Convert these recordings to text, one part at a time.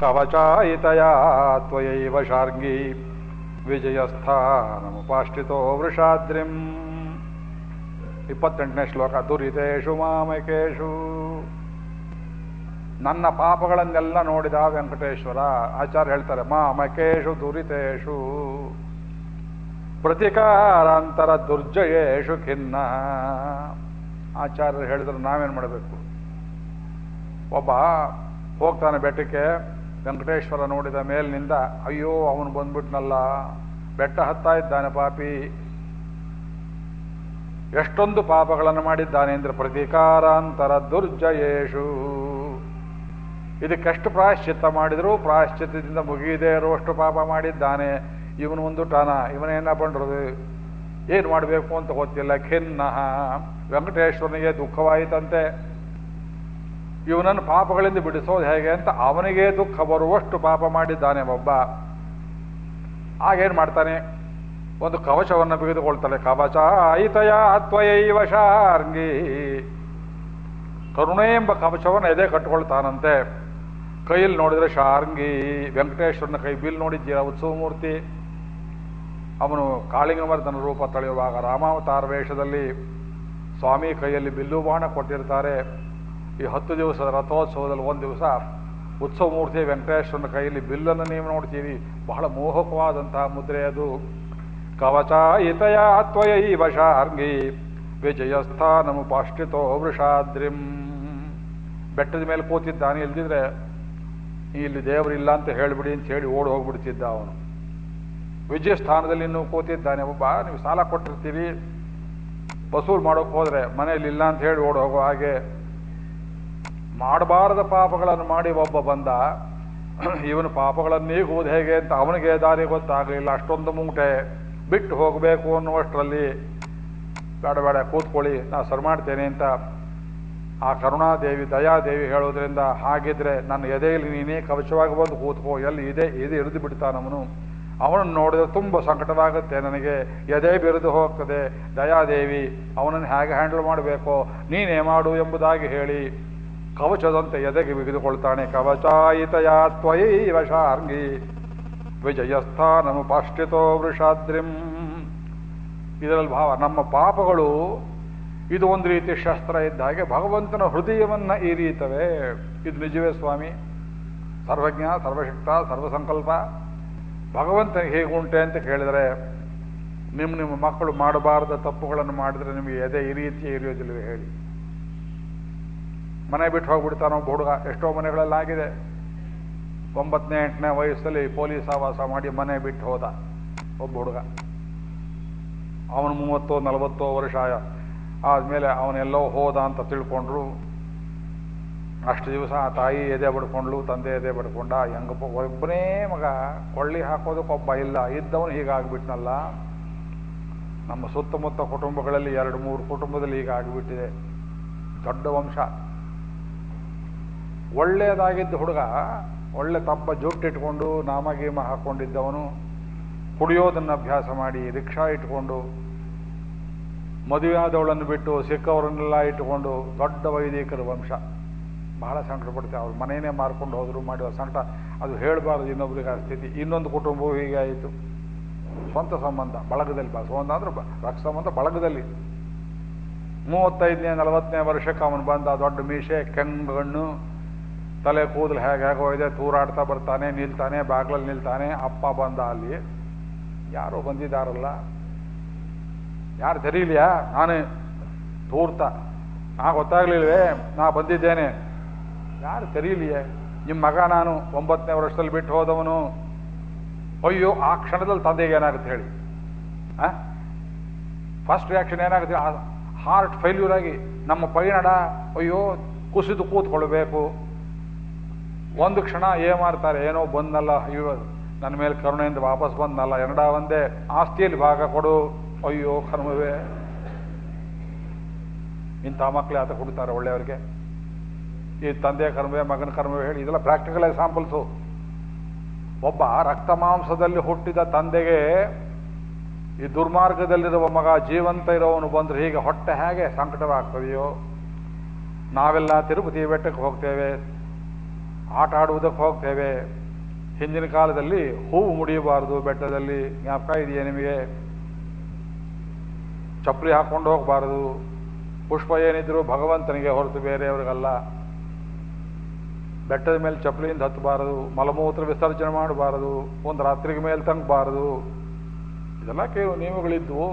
ಕವಚಾಯಿತಯ ತ್ವಯೈವ ಶಾರ್ಂಗಿ. ವಿಜಯಸ್ಥಾನಮುಪಾಶ್ರಿತೋ ವೃಷಾದ್ರಿಂ. ಇಪ್ಪತ್ತೆಂಟನೇ ಶ್ಲೋಕ ದುರಿತೇಶು ಮಾಮಕೇಶು. ನನ್ನ ಪಾಪಗಳನ್ನೆಲ್ಲ ನೋಡಿದ ವೆಂಕಟೇಶ್ವರ, ಆಚಾರ್ಯ ಹೇಳ್ತಾರೆ, ಮಾಮಕೇಶು ದುರಿತೇಶು ಪ್ರತಿಕಾರಾಂತರ ದುರ್ಜಯೇಶು ಖಿನ್ನ. ಆಚಾರ್ಯರು ಹೇಳಿದ್ರೆ ನಾವೇನು ಮಾಡಬೇಕು? ಒಬ್ಬ ಹೋಗ್ತಾನೆ ಬೆಟ್ಟಕ್ಕೆ ವೆಂಕಟೇಶ್ವರ ನೋಡಿದ ಮೇಲಿನಿಂದ, ಅಯ್ಯೋ, ಅವನು ಬಂದ್ಬಿಟ್ನಲ್ಲ, ಬೆಟ್ಟ ಹತ್ತಾ ಇದ್ದಾನೆ ಪಾಪಿ. ಎಷ್ಟೊಂದು ಪಾಪಗಳನ್ನು ಮಾಡಿದ್ದಾನೆ ಅಂದ್ರೆ ಪ್ರತೀಕಾರಾಂತರ ದುರ್ಜಯೇಶು. ಇದಕ್ಕೆಷ್ಟು ಪ್ರಾಯಶ್ಚಿತ್ತ ಮಾಡಿದರೂ ಪ್ರಾಯಶ್ಚಿತ್ತದಿಂದ ಮುಗಿಯದೇ ಇರುವಷ್ಟು ಪಾಪ ಮಾಡಿದ್ದಾನೆ. ಇವನು ಒಂದು ಟಾನ ಇವನೇನ ಬಂಡ್ರದು ಏನು ಮಾಡಬೇಕು ಅಂತ ಗೊತ್ತಿಲ್ಲ. ಖಿನ್ನ. ವೆಂಕಟೇಶ್ವರನಿಗೆ ದುಃಖವಾಯಿತಂತೆ. ಇವನನ್ನು ಪಾಪಗಳಿಂದ ಬಿಡಿಸೋದು ಹೇಗೆ ಅಂತ ಅವನಿಗೆ ದುಃಖ ಬರುವಷ್ಟು ಪಾಪ ಮಾಡಿದ್ದಾನೆ ಒಬ್ಬ. ಆಗೇನು ಮಾಡ್ತಾನೆ? ಒಂದು ಕವಚವನ್ನು ಬಿಗಿದುಕೊಳ್ತಾನೆ. ಕವಚ ಐತಯ ಅತ್ವಯೈವ ಶಾರ್ಂಗಿ. ಕರುಣೆ ಎಂಬ ಕವಚವನ್ನು ಎದೆ ಕಟ್ಟಿಕೊಳ್ತಾನಂತೆ ಕೈಯಲ್ಲಿ ನೋಡಿದರೆ ಶಾರ್ಂಗಿ. ವೆಂಕಟೇಶ್ವರನ ಕೈ ಬಿಲ್ ನೋಡಿದ್ದೀರಾ ಉತ್ಸವ ಮೂರ್ತಿ ಅವನು ಕಾಳಿಂಗಮರ್ದನ ರೂಪ ತಳೆಯುವಾಗ ರಾಮಾವತಾರ ವೇಷದಲ್ಲಿ ಸ್ವಾಮಿ ಕೈಯಲ್ಲಿ ಬಿಲ್ಲು ಬಾಣ ಕೊಟ್ಟಿರ್ತಾರೆ. ಈ ಹತ್ತು ದಿವಸದ ರಥೋತ್ಸವದಲ್ಲಿ ಒಂದು ದಿವಸ ಉತ್ಸವ ಮೂರ್ತಿ ವೆಂಕಟೇಶ್ವರನ ಕೈಯಲ್ಲಿ ಬಿಲ್ಲನ್ನು ನೀವು ನೋಡ್ತೀರಿ. ಬಹಳ ಮೋಹಕವಾದಂತಹ ಮುದ್ರೆ ಅದು. ಕವಚ ಇತಯ ತ್ವಯೈವ ವಿಜಯಸ್ಥಾನ ವಿಜಯಸ್ಥಾನಮುಪಾಶ್ರಿತೋ ವೃಷಾದ್ರಿಂ. ಬೆಟ್ಟದ ಮೇಲೆ ಕೂತಿದ್ದಾನೆ, ಇಲ್ದಿದ್ರೆ ಇಲ್ಲಿ ದೇವರಿಲ್ಲ ಅಂತ ಹೇಳಿಬಿಡಿ ಅಂತ ಹೇಳಿ ಓಡಿ ಹೋಗ್ಬಿಡ್ತಿದ್ದ ಅವನು. ವಿಜಯ ಸ್ಥಾನದಲ್ಲಿ ಇನ್ನೂ ಕೂತಿದ್ದಾನೆ, ಒಬ್ಬ, ನೀವು ಸಾಲ ಕೊಟ್ಟಿರ್ತೀರಿ. ವಸೂಲು ಮಾಡೋಕ್ಕೆ ಹೋದರೆ ಮನೆಯಲ್ಲಿ ಇಲ್ಲ ಅಂತ ಹೇಳಿ ಓಡಿ ಹೋಗೋ ಹಾಗೆ ಮಾಡಬಾರದ ಪಾಪಗಳನ್ನು ಮಾಡಿ ಒಬ್ಬ ಬಂದ, ಇವನ ಪಾಪಗಳನ್ನೇ ಹೋದ ಹೇಗೆ ಅಂತ ಅವನಿಗೆ ದಾರಿ ಗೊತ್ತಾಗಲಿಲ್ಲ. ಅಷ್ಟೊಂದು ಮೂಟೆ ಬಿಟ್ಟು ಹೋಗಬೇಕು ಅನ್ನುವಷ್ಟರಲ್ಲಿ, ಬೇಡ ಬೇಡ ಕೂತ್ಕೊಳ್ಳಿ, ನಾ ಸರಿ ಮಾಡ್ತೇನೆ ಅಂತ ಆ ಕರುಣಾದೇವಿ, ದಯಾದೇವಿ ಹೇಳೋದ್ರಿಂದ ಹಾಗಿದ್ರೆ ನನ್ನ ಎದೆಯಲ್ಲಿ ನೀನೇ ಕವಚವಾಗಿ ಬಂದು ಕೂತ್ಕೋ, ಎಲ್ಲಿ ಇದೆ ಇದೆ ಇರಿದು ಬಿಡ್ತಾನವನು ಅವನನ್ನು ನೋಡಿದ್ರೆ ತುಂಬ ಸಂಕಟವಾಗುತ್ತೆ, ನನಗೆ ಎದೆ ಬಿರಿದು ಹೋಗ್ತದೆ. ದಯಾದೇವಿ, ಅವನನ್ನು ಹೇಗೆ ಹ್ಯಾಂಡಲ್ ಮಾಡಬೇಕೋ, ನೀನೇ ಮಾಡು ಎಂಬುದಾಗಿ ಹೇಳಿ ಕವಚದಂತೆ ಎದೆಗೆ ಬಿಗಿದುಕೊಳ್ತಾನೆ. ಕವಚಾಯಿತಯ ತ್ವಯೈವ ಶಾರ್ಂಗಿ. ವಿಜಯಸ್ಥಾನಮುಪಾಶ್ರಿತೋ ವೃಷಾದ್ರಿಂ. ಇದರಲ್ಲಿ ಭಾವ, ನಮ್ಮ ಪಾಪಗಳು ಇದು ಒಂದು ರೀತಿ ಶಸ್ತ್ರ ಇದ್ದ ಹಾಗೆ ಭಗವಂತನ ಹೃದಯವನ್ನು ಈರೀತವೆ ಇದು ನಿಜವೇ ಸ್ವಾಮಿ? ಸರ್ವಜ್ಞ ಸರ್ವಶಕ್ತ ಸರ್ವಸಂಕಲ್ಪ. ಭಗವಂತನಿಗೆ ಹೇಗೆ ಉಂಟೆ ಅಂತ ಕೇಳಿದರೆ ನಿಮ್ಮ ನಿಮ್ಮ ಮಕ್ಕಳು ಮಾಡಬಾರದ ತಪ್ಪುಗಳನ್ನು ಮಾಡಿದರೆ ನಿಮಗೆ ಎದೆ ಈ ರೀತಿ ಇರಿಯೋದಿಲ್ಲವೇ ಹೇಳಿ. ಮನೆ ಬಿಟ್ಟು ಹೋಗ್ಬಿಡ್ತಾನೋ ಹುಡುಗ ಎಷ್ಟೋ ಮನೆಗಳಲ್ಲಾಗಿದೆ. ಒಂಬತ್ತನೇ, ಎಂಟನೇ ವಯಸ್ಸಲ್ಲಿ ಪೊಲೀಸ್ ಆವಾಸ ಮಾಡಿ ಮನೆ ಬಿಟ್ಟು ಹೋದ ಒಬ್ಬ ಹುಡುಗ ಅವನು ಮೂವತ್ತೋ, ನಲವತ್ತೋ ವರ್ಷ ಆದಮೇಲೆ ಅವನೆಲ್ಲೋ ಹೋದ ಅಂತ ತಿಳ್ಕೊಂಡ್ರು. ಅಷ್ಟು ದಿವಸ ಆ ತಾಯಿ ಎದೆ ಬಡ್ಕೊಂಡ್ಲು ತಂದೆ ಎದೆ ಬಡ್ಕೊಂಡ. ಹೆಂಗಪ್ಪ ಒಬ್ಬನೇ ಮಗ ಕೊಳ್ಳಿ ಹಾಕೋದಕ್ಕೊಬ್ಬ ಇಲ್ಲ. ಇದ್ದವನು ಹೀಗಾಗ್ಬಿಟ್ನಲ್ಲ. ನಮ್ಮ ಸುತ್ತಮುತ್ತ ಕುಟುಂಬಗಳಲ್ಲಿ ಎರಡು, ಮೂರು ಕುಟುಂಬದಲ್ಲಿ ಈಗ ಆಗಿಬಿಟ್ಟಿದೆ ದೊಡ್ಡ ವಂಶ. ಒಳ್ಳೆಯದಾಗಿದ್ದ ಹುಡುಗ, ಒಳ್ಳೆ ತಪ್ಪ ಜುಟ್ಟಿಟ್ಕೊಂಡು ನಾಮ ನಾಮಗೀಮ ಹಾಕ್ಕೊಂಡಿದ್ದವನು ಕುಡಿಯೋದನ್ನು ಅಭ್ಯಾಸ ಮಾಡಿ, ರಿಕ್ಷಾ ಇಟ್ಕೊಂಡು, ಮದುವೆಯಾದವಳನ್ನು ಬಿಟ್ಟು ಸಿಕ್ಕವರನ್ನೆಲ್ಲ ಇಟ್ಟುಕೊಂಡು ದೊಡ್ಡ ವೈದಿಕರ ವಂಶ. ಬಹಳ ಸಂಕಟ ಪಡ್ತೇವೆ ಅವ್ರ ಮನೆಯೇ ಮಾರ್ಕೊಂಡು ಹೋದರು, ಮಾಡುವ ಸಂಕಟ ಅದು ಹೇಳಬಾರ್ದು ಇನ್ನೊಬ್ರಿಗೆ ಆ ಸ್ಥಿತಿ. ಇನ್ನೊಂದು ಕುಟುಂಬವೂ ಹೀಗೆ ಆಯಿತು. ಸ್ವಂತ ಸಂಬಂಧ, ಬಳಗದಲ್ಲಿ ಬಾ, ಸಂಬಂಧ ಅಂದ್ರೆ ರಕ್ತ ಸಂಬಂಧ ಬಳಗದಲ್ಲಿ. ಮೂವತ್ತೈದನೇ, ನಲವತ್ತನೇ ವರ್ಷಕ್ಕೆ ಅವನು ಬಂದ, ದೊಡ್ಡ ಮೀಸೆ ಕೆಂಗಣ್ಣು ತಲೆ ಕೂದಲು ಹೇಗೆ ಹೇಗೋ ಇದೆ, ತೂರಾಡ್ತಾ ಬರ್ತಾನೆ, ನಿಲ್ತಾನೆ, ಬಾಗ್ಲಲ್ಲಿ ನಿಲ್ತಾನೆ, ಅಪ್ಪ ಬಂದ ಅಲ್ಲಿ. ಯಾರು ಬಂದಿದ್ದಾರಲ್ಲ? ಯಾರು ತೆರೀಲಿಯಾ ನಾನು ತೂರ್ತ ನಾ ಗೊತ್ತಾಗ್ಲಿಲ್ವೇ? ನಾ ಬಂದಿದ್ದೇನೆ. ಯಾರು ತೆರೀಲಿಯೇ ನಿಮ್ಮ ಮಗ ನಾನು ಒಂಬತ್ತನೇ ವರ್ಷದಲ್ಲಿ ಬಿಟ್ಟು ಹೋದವನು. ಅಯ್ಯೋ, ಆ ಕ್ಷಣದಲ್ಲಿ ತಂದೆಗೆ ಏನಾಗುತ್ತೆ ಹೇಳಿ? ಫಸ್ಟ್ ರಿಯಾಕ್ಷನ್ ಏನಾಗುತ್ತೆ? ಹಾರ್ಟ್ ಫೇಲ್ಯೂರ್ ಆಗಿ ನಮ್ಮ ಪೈನಡ, ಅಯ್ಯೋ, ಕುಸಿದು ಕೂತ್ಕೊಳ್ಬೇಕು. ಒಂದು ಕ್ಷಣ ಏ ಮಾಡ್ತಾರೆ? ಏನೋ ಬಂದಲ್ಲ ಅಯ್ಯೋ ನನ್ನ ಮೇಲೆ ಕರುಣೆಯಿಂದ ವಾಪಸ್ ಬಂದಲ್ಲ ಎರಡ ಒಂದೇ ಆಸ್ತಿಯಲ್ಲಿ ಭಾಗ ಕೊಡು, ಅಯ್ಯೋ, ಕರ್ಮವೇ. ಇಂಥ ಮಕ್ಕಳೇ ಆತ ಕೊಡ್ತಾರೆ ಒಳ್ಳೆಯವರಿಗೆ. ಈ ತಂದೆಯ ಕರ್ಮವೇ, ಮಗನ ಕರ್ಮವೇ ಹೇಳಿ, ಇದೆಲ್ಲ ಪ್ರಾಕ್ಟಿಕಲ್ ಎಕ್ಸಾಂಪಲ್ಸು ಒಬ್ಬ ರಕ್ತ ಮಾಂಸದಲ್ಲಿ ಹುಟ್ಟಿದ ತಂದೆಗೆ ಈ ದುರ್ಮಾರ್ಗದಲ್ಲಿರುವ ಮಗ ಜೀವಂತ ಇರೋವನು ಬಂದರೆ ಹೀಗೆ ಹೊಟ್ಟೆ ಹೇಗೆ ಸಂಕಟವಾಗ್ತದೆಯೋ? ನಾವೆಲ್ಲ ತಿರುಪತಿ ಬೆಟ್ಟಕ್ಕೆ ಹೋಗ್ತೇವೆ. ಆಟ ಆಡುವುದಕ್ಕೆ ಹೋಗ್ತೇವೆ. ಹಿಂದಿನ ಕಾಲದಲ್ಲಿ ಹೂವು ಮುಡಿಯಬಾರದು, ಬೆಟ್ಟದಲ್ಲಿ ಜ್ಞಾಪಕ ಇದೆಯೇ ನಿಮಗೆ? ಚಪ್ಪಲಿ ಹಾಕ್ಕೊಂಡು ಹೋಗಬಾರದು. ಪುಷ್ಪ ಏನಿದ್ರು ಭಗವಂತನಿಗೆ ಹೊರತು ಬೇರೆಯವ್ರಿಗಲ್ಲ. ಬೆಟ್ಟದ ಮೇಲೆ ಚಪ್ಪಲಿಯಿಂದ ಹತ್ತಬಾರದು, ಮಲಮೂತ್ರ ವಿಸರ್ಜನೆ ಮಾಡಬಾರದು, ಒಂದು ರಾತ್ರಿಗೆ ಮೇಲೆ ತಂಗಬಾರದು. ಇದೆಲ್ಲ ಕೆಲವು ನಿಯಮಗಳಿದ್ವು.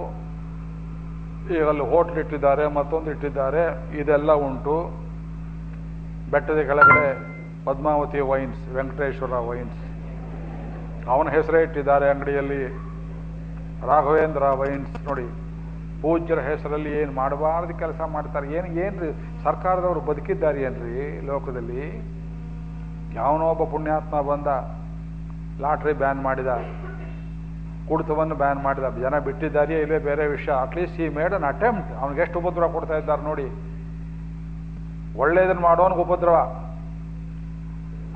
ಈಗ ಅಲ್ಲಿ ಹೋಟ್ಲ್ ಇಟ್ಟಿದ್ದಾರೆ, ಮತ್ತೊಂದು ಇಟ್ಟಿದ್ದಾರೆ. ಇದೆಲ್ಲ ಉಂಟು. ಬೆಟ್ಟದ ಕೆಳಗಡೆ ಪದ್ಮಾವತಿ ವೈನ್ಸ್, ವೆಂಕಟೇಶ್ವರ ವೈನ್ಸ್. ಅವನ ಹೆಸರೇ ಇಟ್ಟಿದ್ದಾರೆ ಅಂಗಡಿಯಲ್ಲಿ. ರಾಘವೇಂದ್ರ ವೈನ್ಸ್, ನೋಡಿ, ಪೂಜ್ಯರ ಹೆಸರಲ್ಲಿ ಏನು ಮಾಡಬಾರ್ದು ಕೆಲಸ ಮಾಡ್ತಾರೆ. ಏನು ಏನು ಸರ್ಕಾರದವರು ಬದುಕಿದ್ದಾರೆ ಏನ್ರಿ ಲೋಕದಲ್ಲಿ? ಒಬ್ಬ ಪುಣ್ಯಾತ್ಮ ಬಂದ, ಲಾಟ್ರಿ ಬ್ಯಾನ್ ಮಾಡಿದ, ಕುಡಿತವನ್ನು ಬ್ಯಾನ್ ಮಾಡಿದ, ಜನ ಬಿಟ್ಟಿದ್ದಾರೆಯೇ ಇಲ್ಲೇ ಬೇರೆ ವಿಷಯ. At least he made an attempt ಅವ್ನಿಗೆ ಎಷ್ಟು ಉಪದ್ರವ ಕೊಡ್ತಾ ಇದ್ದಾರೆ ನೋಡಿ. ಒಳ್ಳೆಯದನ್ನು ಮಾಡೋನ್ಗೆ ಉಪದ್ರವ.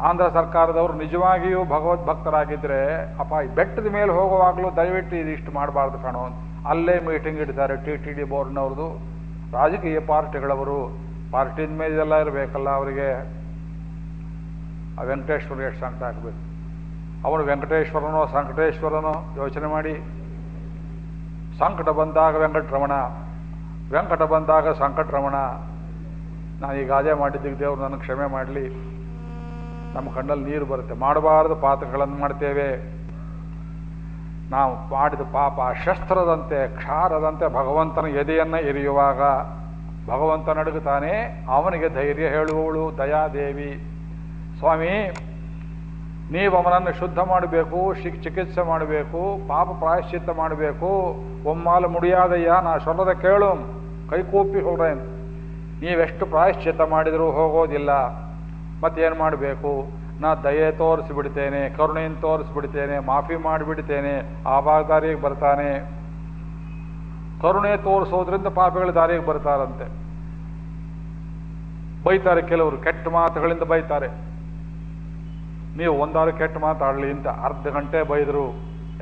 ಆಂಧ್ರ ಸರ್ಕಾರದವರು ನಿಜವಾಗಿಯೂ ಭಗವದ್ಭಕ್ತರಾಗಿದ್ದರೆ ಅಪ್ಪ, ಈ ಬೆಟ್ಟದ ಮೇಲೆ ಹೋಗುವಾಗಲೂ ದಯವಿಟ್ಟು ಇದಿಷ್ಟು ಮಾಡಬಾರ್ದು ಕಣೋ. ಅಲ್ಲೇ ಮೀಟಿಂಗ್ ಇಡ್ತಾರೆ ಟಿ ಟಿ ಡಿ ಬೋರ್ಡ್ನವ್ರದ್ದು ರಾಜಕೀಯ ಪಾರ್ಟಿಗಳವರು, ಪಾರ್ಟಿದ ಮೇಲೆ ಇದೆಲ್ಲ ಇರಬೇಕಲ್ಲ ಅವರಿಗೆ. ವೆಂಕಟೇಶ್ವರ ಎಷ್ಟು ಸಂಕಟ ಆಗಬೇಕು. ಅವನು ವೆಂಕಟೇಶ್ವರನೋ, ಸಂಕಟೇಶ್ವರನೋ, ಯೋಚನೆ ಮಾಡಿ. ಸಂಕಟ ಬಂದಾಗ ವೆಂಕಟರಮಣ, ವೆಂಕಟ ಬಂದಾಗ ಸಂಕಟರಮಣ. ನಾನು ಈಗ ಅದೇ ಮಾಡಿದ್ದಕ್ಕೆ ದೇವರು ನನಗೆ ಕ್ಷಮೆ ಮಾಡಲಿ. ನಮ್ಮ ಕಣ್ಣಲ್ಲಿ ನೀರು ಬರುತ್ತೆ. ಮಾಡಬಾರದು ಪಾತ್ರಗಳನ್ನು ಮಾಡ್ತೇವೆ. ನಾವು ಮಾಡಿದ ಪಾಪ ಶಸ್ತ್ರದಂತೆ ಕ್ಷಾರದಂತೆ ಭಗವಂತನ ಎದೆಯನ್ನು ಎರಿಯುವಾಗ ಭಗವಂತ ನಡುಗುತ್ತಾನೆ, ಅವನಿಗೆ ಧೈರ್ಯ ಹೇಳುವವಳು ದಯಾದೇವಿ. ಸ್ವಾಮಿ, ನೀವು ಅವನನ್ನು ಶುದ್ಧ ಮಾಡಬೇಕು ಶಿಕ್ ಚಿಕಿತ್ಸೆ ಮಾಡಬೇಕು, ಪಾಪ ಪ್ರಾಯಶ್ಚಿತ್ತ ಮಾಡಬೇಕು. ಒಮ್ಮಾಲು ಮುಡಿಯಾದಯ್ಯ, ನಾ ಸೊಲ್ಲದ ಕೇಳು, ಕೈಕೂಪಿ ಹೋಗ್ರೇನು ನೀವೆಷ್ಟು ಪ್ರಾಯಶ್ಚಿತ್ತ ಮಾಡಿದರೂ ಹೋಗೋದಿಲ್ಲ. ಮತ್ತೇನು ಮಾಡಬೇಕು? ನಾ ದಯೆ ತೋರಿಸ್ಬಿಡ್ತೇನೆ ಕರುಣೆಯನ್ನು ತೋರಿಸ್ಬಿಡ್ತೇನೆ, ಮಾಫಿ ಮಾಡಿಬಿಡ್ತೇನೆ ಆವಾಗ ದಾರಿಗೆ ಬರ್ತಾನೆ. ಕರುಣೆ ತೋರಿಸೋದ್ರಿಂದ ಪಾಪಗಳ ದಾರಿಗೆ ಬರ್ತಾರಂತೆ. ಬೈತಾರೆ ಕೆಲವರು, ಕೆಟ್ಟ ಮಾತುಗಳಿಂದ ಬೈತಾರೆ. ನೀವು ಒಂದಾರು ಕೆಟ್ಟ ಮಾತಾಡಲಿ ಅಂತ ಅರ್ಧ ಗಂಟೆ ಬೈದರು.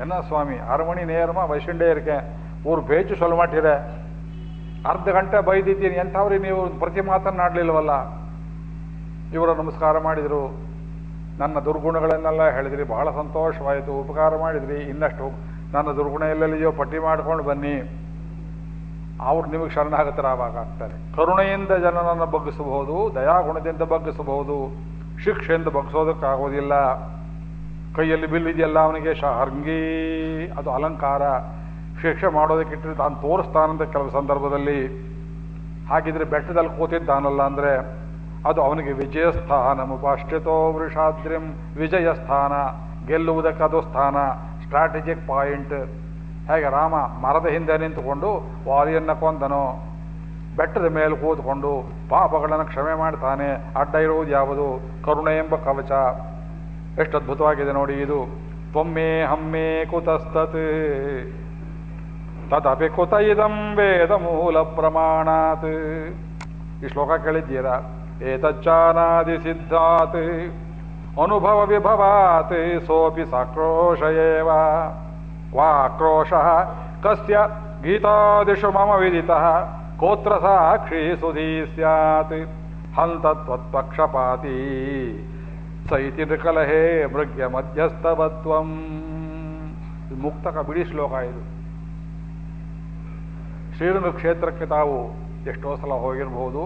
ಎನ್ನ ಸ್ವಾಮಿ ಅರಮಣಿ ನೇರಮ ವೈಶುಂಡೆ ಇರ್ಕೆ ಊರು ಬೇಚು ಸೊಲ್ಮಾಟಿದೆ ಅರ್ಧ ಗಂಟೆ ಬೈದಿದ್ದೀನಿ, ಎಂಥವ್ರಿ ನೀವು ಪ್ರತಿ ಮಾತನ್ನಾಡಲಿಲ್ವಲ್ಲ ಇವರು ನಮಸ್ಕಾರ ಮಾಡಿದರು. ನನ್ನ ದುರ್ಗುಣಗಳನ್ನೆಲ್ಲ ಹೇಳಿದ್ರಿ, ಬಹಳ ಸಂತೋಷವಾಯಿತು. ಉಪಕಾರ ಮಾಡಿದ್ರಿ. ಇನ್ನಷ್ಟು ನನ್ನ ದುರ್ಗುಣ ಎಲ್ಲೆಲ್ಲಿಯೋ ಪಟ್ಟಿ ಮಾಡ್ಕೊಂಡು ಬನ್ನಿ. ಅವ್ರು ನಿಮಗೆ ಶರಣಾಗತರಾವಾಗ ಆಗ್ತಾರೆ. ಕರುಣೆಯಿಂದ ಜನನನ್ನು ಬಗ್ಗಿಸಬಹುದು, ದಯಾಗುಣದಿಂದ ಬಗ್ಗಿಸಬಹುದು, ಶಿಕ್ಷೆಯಿಂದ ಬಗ್ಗಿಸೋದಕ್ಕಾಗೋದಿಲ್ಲ. ಕೈಯಲ್ಲಿ ಬಿಲ್ಲಿದೆಯಲ್ಲ ಅವನಿಗೆ, ಶಾರ್ಂಗಿ, ಅದು ಅಲಂಕಾರ. ಶಿಕ್ಷೆ ಮಾಡೋದಕ್ಕಿಟ್ಟರೆ ತಾನು ತೋರಿಸ್ತಾನಂತ ಕೆಲವು ಸಂದರ್ಭದಲ್ಲಿ. ಹಾಗಿದ್ರೆ ಬೆಟ್ಟದಲ್ಲಿ ಕೂತಿದ್ದಾನಲ್ಲ ಅಂದರೆ ಅದು ಅವನಿಗೆ ವಿಜಯಸ್ಥಾನ, ಮುಪಾಶ್ಚಿತೋ ವೃಷಾದ್ರಿಂ ವಿಜಯಸ್ಥಾನ, ಗೆಲ್ಲುವುದಕ್ಕೆ ಅದು ಸ್ಥಾನ ಸ್ಟ್ರಾಟಜಿಕ್ ಪಾಯಿಂಟ್ ಹೇಗೆ ರಾಮ ಮರದ ಹಿಂದೆ ನಿಂತುಕೊಂಡು ವಾಲಿಯನ್ನು ಕೊಂದನು. ಬೆಟ್ಟದ ಮೇಲೆ ಕೂತ್ಕೊಂಡು ಪಾಪಗಳನ್ನು ಕ್ಷಮೆ ಮಾಡ್ತಾನೆ, ಅಡ್ಡ ಇರುವುದು ಯಾವುದು? ಕರುಣೆ ಎಂಬ ಕವಚ. ಎಷ್ಟು ಅದ್ಭುತವಾಗಿದೆ ನೋಡಿ ಇದು. ತೊಮ್ಮೆ ಹಮ್ಮೆ ಕುತಸ್ತತ್. ತದಪಿ ಕುತ ಇದಂ ವೇದ ಮೂಲ ಪ್ರಮಾಣಾತ್. ಈ ಶ್ಲೋಕ ಕೇಳಿದ್ದೀರಾ? ಏತಚ್ಚಾನಾದಿ ಸಿದ್ಧಾತ್ ಅನುಭವ ವಿಭವಾತ್ ಸೋಪಿ ಸಾಕ್ರೋಶ ಏವ ಕ್ವಾಕ್ರೋಶ ಕಸ್ಯ ಗೀತಾದಿಷು ಮಮ ವಿದಿತಃ ಕೋತ್ರ ಸಾಕ್ಷಿ ಸುಧೀ ಸ್ಯಾತ್ ಹಂತ ತ್ವತ್ಪಕ್ಷಪಾತಿ ಸೈತಿ ನೃಕಲಹೇ ಮೃಗ್ಯ ಮಧ್ಯಸ್ಥವತ್ವಂ ಇದು ಮುಕ್ತಕ ಬಿಡಿ ಶ್ಲೋಕ ಇದು। ಶ್ರೀರಂಗ ಕ್ಷೇತ್ರಕ್ಕೆ ತಾವು ಎಷ್ಟೋ ಸಲ ಹೋಗಿರಬಹುದು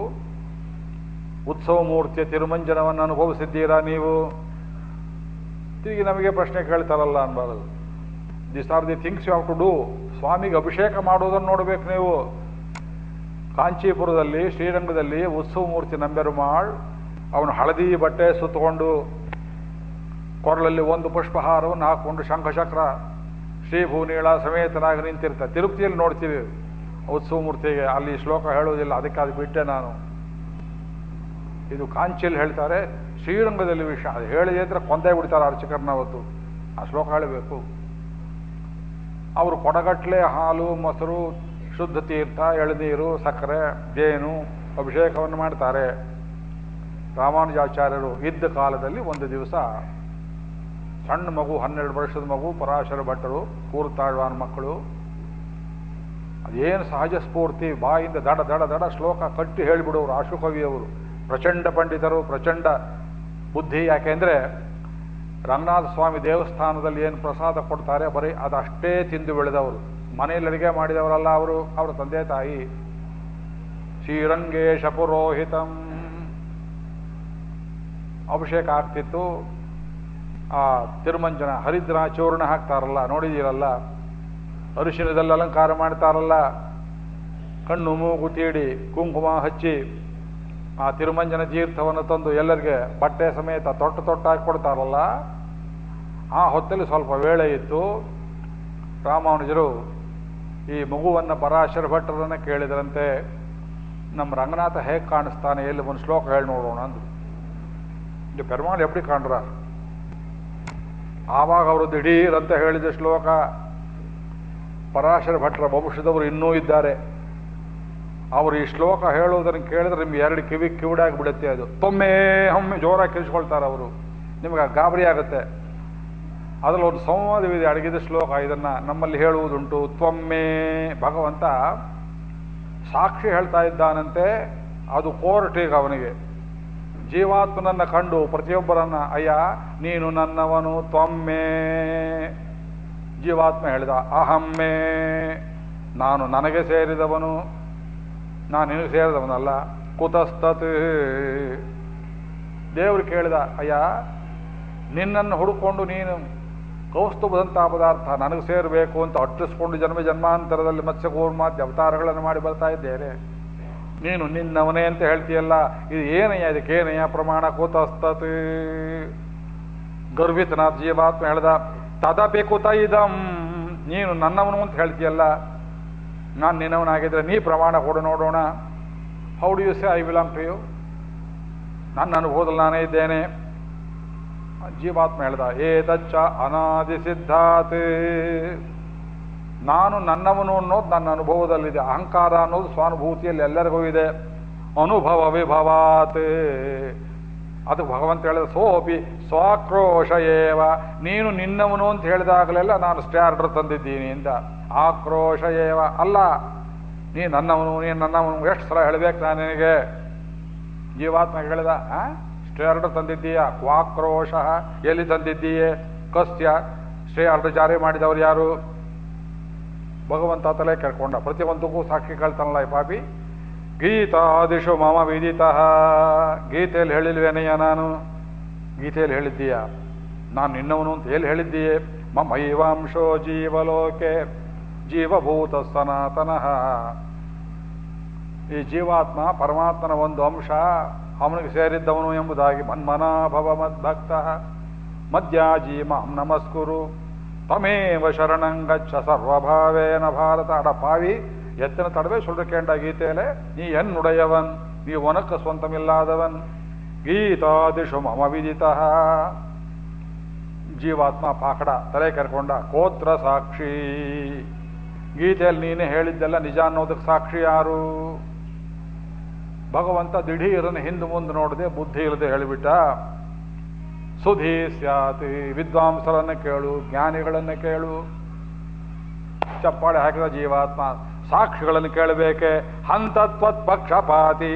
ಉತ್ಸವ ಮೂರ್ತಿಯ ತಿರುಮಂಜನವನ್ನು ಅನುಭವಿಸಿದ್ದೀರಾ ನೀವು? ತಿರುಗಿ ನಮಗೆ ಪ್ರಶ್ನೆ ಕೇಳ್ತಾರಲ್ಲ ಅನ್ಬಾರದು. This are the things you have to do ಸ್ವಾಮಿಗೆ ಅಭಿಷೇಕ ಮಾಡೋದನ್ನು ನೋಡಬೇಕು ನೀವು. ಕಾಂಚೀಪುರದಲ್ಲಿ, ಶ್ರೀರಂಗದಲ್ಲಿ ಉತ್ಸವ ಮೂರ್ತಿ ನಂಬೆರುಮಾಳ್ ಅವನು ಹಳದಿ ಬಟ್ಟೆ ಸುತ್ತಕೊಂಡು ಕೊರಳಲ್ಲಿ ಒಂದು ಪುಷ್ಪಹಾರವನ್ನು ಹಾಕೊಂಡು ಶಂಖಚಕ್ರ ಶ್ರೀಭೂನೀಳ ಸಮೇತನಾಗಿ ನಿಂತಿರ್ತಾರೆ ತಿರುಪತಿಯಲ್ಲಿ ನೋಡ್ತೀವಿ. ಉತ್ಸವ ಮೂರ್ತಿಗೆ ಅಲ್ಲಿ ಶ್ಲೋಕ ಹೇಳೋದಿಲ್ಲ ಅದಕ್ಕೆ ಅದು ಬಿಟ್ಟೆ ನಾನು. ಇದು ಕಾಂಚಿಯಲ್ಲಿ ಹೇಳ್ತಾರೆ, ಶ್ರೀರಂಗದಲ್ಲಿ ವಿಷ, ಅದು ಹೇಳಿದೆ ಅಂದರೆ ಕೊಂದೇ ಬಿಡ್ತಾರೆ ಅರ್ಚಕರನ್ನ ಅವತ್ತು. ಆ ಶ್ಲೋಕ ಹೇಳಬೇಕು. ಅವರು ಕೊಡಗಟ್ಲೆ, ಹಾಲು, ಮೊಸರು, ಶುದ್ಧ ತೀರ್ಥ, ಎಳನೀರು, ಸಕ್ಕರೆ, ಜೇನು ಅಭಿಷೇಕವನ್ನು ಮಾಡ್ತಾರೆ. ರಾಮಾನುಜಾಚಾರ್ಯರು ಇದ್ದ ಕಾಲದಲ್ಲಿ ಒಂದು ದಿವಸ ಸಣ್ಣ ಮಗು, ಹನ್ನೆರಡು ವರ್ಷದ ಮಗು, ಪರಾಶರ ಭಟ್ಟರು ಕೂರ್ತಾಳ್ವಾನ್ ಮಕ್ಕಳು, ಅದೇನು ಸಹಜ ಸ್ಫೂರ್ತಿ, ಬಾಯಿಂದ ದಡ ದಡ ದಡ ಶ್ಲೋಕ ಕಟ್ಟಿ ಹೇಳಿಬಿಡೋರು, ಆಶುಕವಿಯವರು. ಪ್ರಚಂಡ ಪಂಡಿತರು, ಪ್ರಚಂಡ ಬುದ್ಧಿ. ಯಾಕೆಂದರೆ ರಂಗನಾಥ ಸ್ವಾಮಿ ದೇವಸ್ಥಾನದಲ್ಲಿ ಏನು ಪ್ರಸಾದ ಕೊಡ್ತಾರೆ, ಬರೀ ಅದಷ್ಟೇ ತಿಂದು ಬೆಳೆದವರು. ಮನೆಯಲ್ಲಿ ಅಡುಗೆ ಮಾಡಿದವರಲ್ಲ ಅವರು, ಅವರ ತಂದೆ ತಾಯಿ. ಶ್ರೀರಂಗೇಶ ಪುರೋಹಿತಂ. ಅಭಿಷೇಕ ಆಗ್ತಿತ್ತು. ಆ ತಿರುಮಂಜನ ಹರಿದ್ರ ಚೂರ್ಣ ಹಾಕ್ತಾರಲ್ಲ ನೋಡಿದ್ದೀರಲ್ಲ ಅರಿಶಿನದಲ್ಲಿ ಅಲಂಕಾರ ಮಾಡ್ತಾರಲ್ಲ? ಕಣ್ಣು ಮೂಗು ತೀಡಿ, ಕುಂಕುಮ ಹಚ್ಚಿ ಆ ತಿರುಮಂಜನ ತೀರ್ಥವನ್ನು ತಂದು ಎಲ್ಲರಿಗೆ ಬಟ್ಟೆ ಸಮೇತ ತೊಟ್ಟು ತೊಟ್ಟಾಗಿ ಕೊಡ್ತಾರಲ್ಲ, ಆ ಹೊತ್ತಲ್ಲಿ ಸ್ವಲ್ಪ ವೇಳೆ ಇತ್ತು ರಾಮಾನುಜರು ಈ ಮಗುವನ್ನು ಪರಾಶರ ಭಟ್ಟರನ್ನು ಕೇಳಿದರಂತೆ, ನಮ್ಮ ರಂಗನಾಥ ಹೇಗೆ ಕಾಣಿಸ್ತಾನೆ? ಎಲ್ಲಿ ಒಂದು ಶ್ಲೋಕ ಹೇಳಿ ನೋಡೋಣ ಅಂದರು. ಇದು ಪೆರ್ಮಾಲ್ ಎಪ್ಪಡಿ ಕಾಣ್ರ? ಆವಾಗ ಅವರು ದಿಢೀರ್ ಅಂತ ಹೇಳಿದ ಶ್ಲೋಕ. ಪರಾಶರ ಭಟ್ರ ವಂಶದವರು ಇನ್ನೂ ಇದ್ದಾರೆ. ಅವರು ಈ ಶ್ಲೋಕ ಹೇಳುವುದನ್ನು ಕೇಳಿದ್ರೆ ನಿಮ್ಗೆ ಎರಡು ಕಿವಿ ಕಿವಿಡಾಗಿ ಬಿಡುತ್ತೆ ಅದು. ತೊಮ್ಮೆ ಹೊಮ್ಮೆ ಜೋರಾಗಿ ಕಿರಿಸ್ಕೊಳ್ತಾರೆ ಅವರು. ನಿಮಗೆ ಗಾಬರಿ ಆಗುತ್ತೆ. ಅದರಲ್ಲಿ ಒಂದು ಸಂವಾದವಿದೆ, ಅಡಗಿದ ಶ್ಲೋಕ ಇದನ್ನು ನಮ್ಮಲ್ಲಿ ಹೇಳುವುದುಂಟು. ತ್ವಮ್ಮೆ ಭಗವಂತ ಸಾಕ್ಷಿ ಹೇಳ್ತಾ ಇದ್ದಾನಂತೆ, ಅದು ಈಗ ಅವನಿಗೆ. ಜೀವಾತ್ಮನನ್ನ ಕಂಡು, ಪ್ರತಿಯೊಬ್ಬರನ್ನ, ಅಯ್ಯ, ನೀನು ನನ್ನವನು ತ್ವಮ್ಮೆ ಜೀವಾತ್ಮ ಹೇಳಿದ, ಅಹಮ್ಮೆ, ನಾನು ನನಗೆ ಸೇರಿದವನು ನಾನು ನಿನಗೆ ಸೇರಿದವನಲ್ಲ. ಕುತಸ್ತತ್. ದೇವರು ಕೇಳಿದ, ಅಯ್ಯ, ನಿನ್ನನ್ನು ಹುಡುಕೊಂಡು ನೀನು ಕೌಸ್ತುಭದಂತಹ ಪದಾರ್ಥ ನನಗೆ ಸೇರಬೇಕು ಅಂತ ಅಟ್ಟಿಸ್ಕೊಂಡು ಜನ್ಮ ಜನ್ಮಾಂತರದಲ್ಲಿ ಮತ್ಸ್ಯ ಕೂರ್ಮಾದ್ಯ ಅವತಾರಗಳನ್ನು ಮಾಡಿ ಬರ್ತಾ ಇದ್ದೇನೆ. ನೀನು ನಿನ್ನವನೇ ಅಂತ ಹೇಳ್ತೀಯಲ್ಲ. ಇದು ಏನಯ್ಯ, ಇದಕ್ಕೇನಯ್ಯ ಪ್ರಮಾಣ? ಕೂತಸ್ತತ್. ಗರ್ಭಿತನಾಥ ಜೀವಾತ್ಮ ಹೇಳ್ದ, ತದಪಿ ಕುತ ಇದಂ. ನೀನು ನನ್ನವನು ಅಂತ ಹೇಳ್ತೀಯಲ್ಲ. ನಾನು ನಿನ್ನವನಾಗಿದ್ದರೆ ನೀ ಪ್ರಮಾಣ ಕೊಡು ನೋಡೋಣ. How do you say I belong to you ನನ್ನ ಅನುಭವದಲ್ಲಿ ನಾನೇ ಇದ್ದೇನೆ. ಜೀವಾತ್ಮ ಹೇಳ್ದ ಏತಚ್ಚ ಅನಾದಿ ಸಿದ್ಧಾತ್. ನಾನು ನನ್ನವನು ಅನ್ನೋದು ನನ್ನ ಅನುಭವದಲ್ಲಿದೆ. ಅಹಂಕಾರ ಅನ್ನೋದು ಸ್ವಾನುಭೂತಿಯಲ್ಲಿ ಎಲ್ಲರಿಗೂ ಇದೆ. ಅನುಭವ ವಿಭವಾತ್. ಅದು ಭಗವಂತ ಹೇಳಿದ ಸೋಪಿ ಸ್ವಾಕ್ರೋಶ ಏವ ನೀನು ನಿನ್ನವನು ಅಂತ ಹೇಳಿದಾಗಲೆಲ್ಲ ನಾನು ಸ್ಟ್ಯಾರ್ಡರ್ ತಂದಿದ್ದೀನಿ ಅಂತ. ಆಕ್ರೋಶ ಏವ ಅಲ್ಲ, ನೀ ನನ್ನವನು ನೀನು ನನ್ನವನು. ಎಷ್ಟು ಸಲ ಹೇಳಬೇಕು ನಾನು ನಿನಗೆ? ಜೀವಾತ್ಮ ಹೇಳಿದ ಸ್ಟೇರ್ಡ್ ತಂದಿದ್ದೀಯ? ಕ್ವಾಕ್ರೋಶ ಎಲ್ಲಿ ತಂದಿದ್ದೀಯೇ? ಕಸ್ಯ ಸ್ಟೇರ್ಡ್ ಜಾರಿ ಮಾಡಿದವರು ಯಾರು? ಭಗವಂತ ತಲೆ ಕೇಳ್ಕೊಂಡ ಪ್ರತಿಯೊಂದಕ್ಕೂ ಸಾಕ್ಷಿ ಕೇಳ್ತಾನಲ್ಲ ಈ ಪಾಪಿ. ಗೀತಾದಿಶು ಮಮ ವಿದಿತ. ಗೀತೆಯಲ್ಲಿ ಹೇಳಿಲ್ವೇನಯ್ಯ ನಾನು? ಗೀತೆಯಲ್ಲಿ ಹೇಳಿದ್ದೀಯ? ನಾನು ನಿನ್ನವನು ಅಂತ ಎಲ್ಲಿ ಹೇಳಿದ್ದೀಯೇ? ಮಮೈವಾಂಶೋ ಜೀವಲೋಕೆ ಜೀವಭೂತ ಸನಾತನಃ. ಈ ಜೀವಾತ್ಮ ಪರಮಾತ್ಮನ ಒಂದು ಅಂಶ ಅವನಿಗೆ ಸೇರಿದ್ದವನು ಎಂಬುದಾಗಿ ಮನ್ಮನಾಭವ ಮದ್ಭಕ್ತ. ಮದ್ಯಾಜಿ ಮಾಂ ನಮಸ್ಕುರು. ತಮೇವ ಶರಣಂಗಚ್ಚ ಸರ್ವಭಾವೇನ ಭಾರತ. ಅಡ ಪಾವಿ எத்தனை தடவை சொல்லிருக்கேன்டா கீதையில நீ என்னுடையவன் நீ உனக்கு சொந்தமில்லாதவன் ಗೀತಾದಿಶು ಮಮ ವಿದಿತ ಜೀವಾತ್ಮ ಪಾಕಡ ತಲೆ ಕರ್ಕೊಂಡ ಕೋತ್ರ ಸಾಕ್ಷಿ ಗೀತೆಯಲ್ಲಿ ನೀನೇ ಹೇಳಿದ್ದೆಲ್ಲ ನಿಜ ಅನ್ನೋದಕ್ಕೆ ಸಾಕ್ಷಿ ಯಾರು ಭಗವಂತ ದಿಢೀರನ್ನು ಹಿಂದೆ ಮುಂದೆ ನೋಡದೆ ಬುದ್ಧಿ ಇಲ್ಲದೆ ಹೇಳಿಬಿಟ್ಟ ಸುಧಿ ಸ್ಯಾತಿ ವಿದ್ವಾಂಸರನ್ನ ಕೇಳು ಜ್ಞಾನಿಗಳನ್ನ ಕೇಳು ಚಪ್ಪಾಳೆ ಹಾಕಿದ ಜೀವಾತ್ಮ ಸಾಕ್ಷಿಗಳನ್ನು ಕೇಳಬೇಕೆ? ಹಂತತ್ವತ್ ಪಕ್ಷಪಾತಿ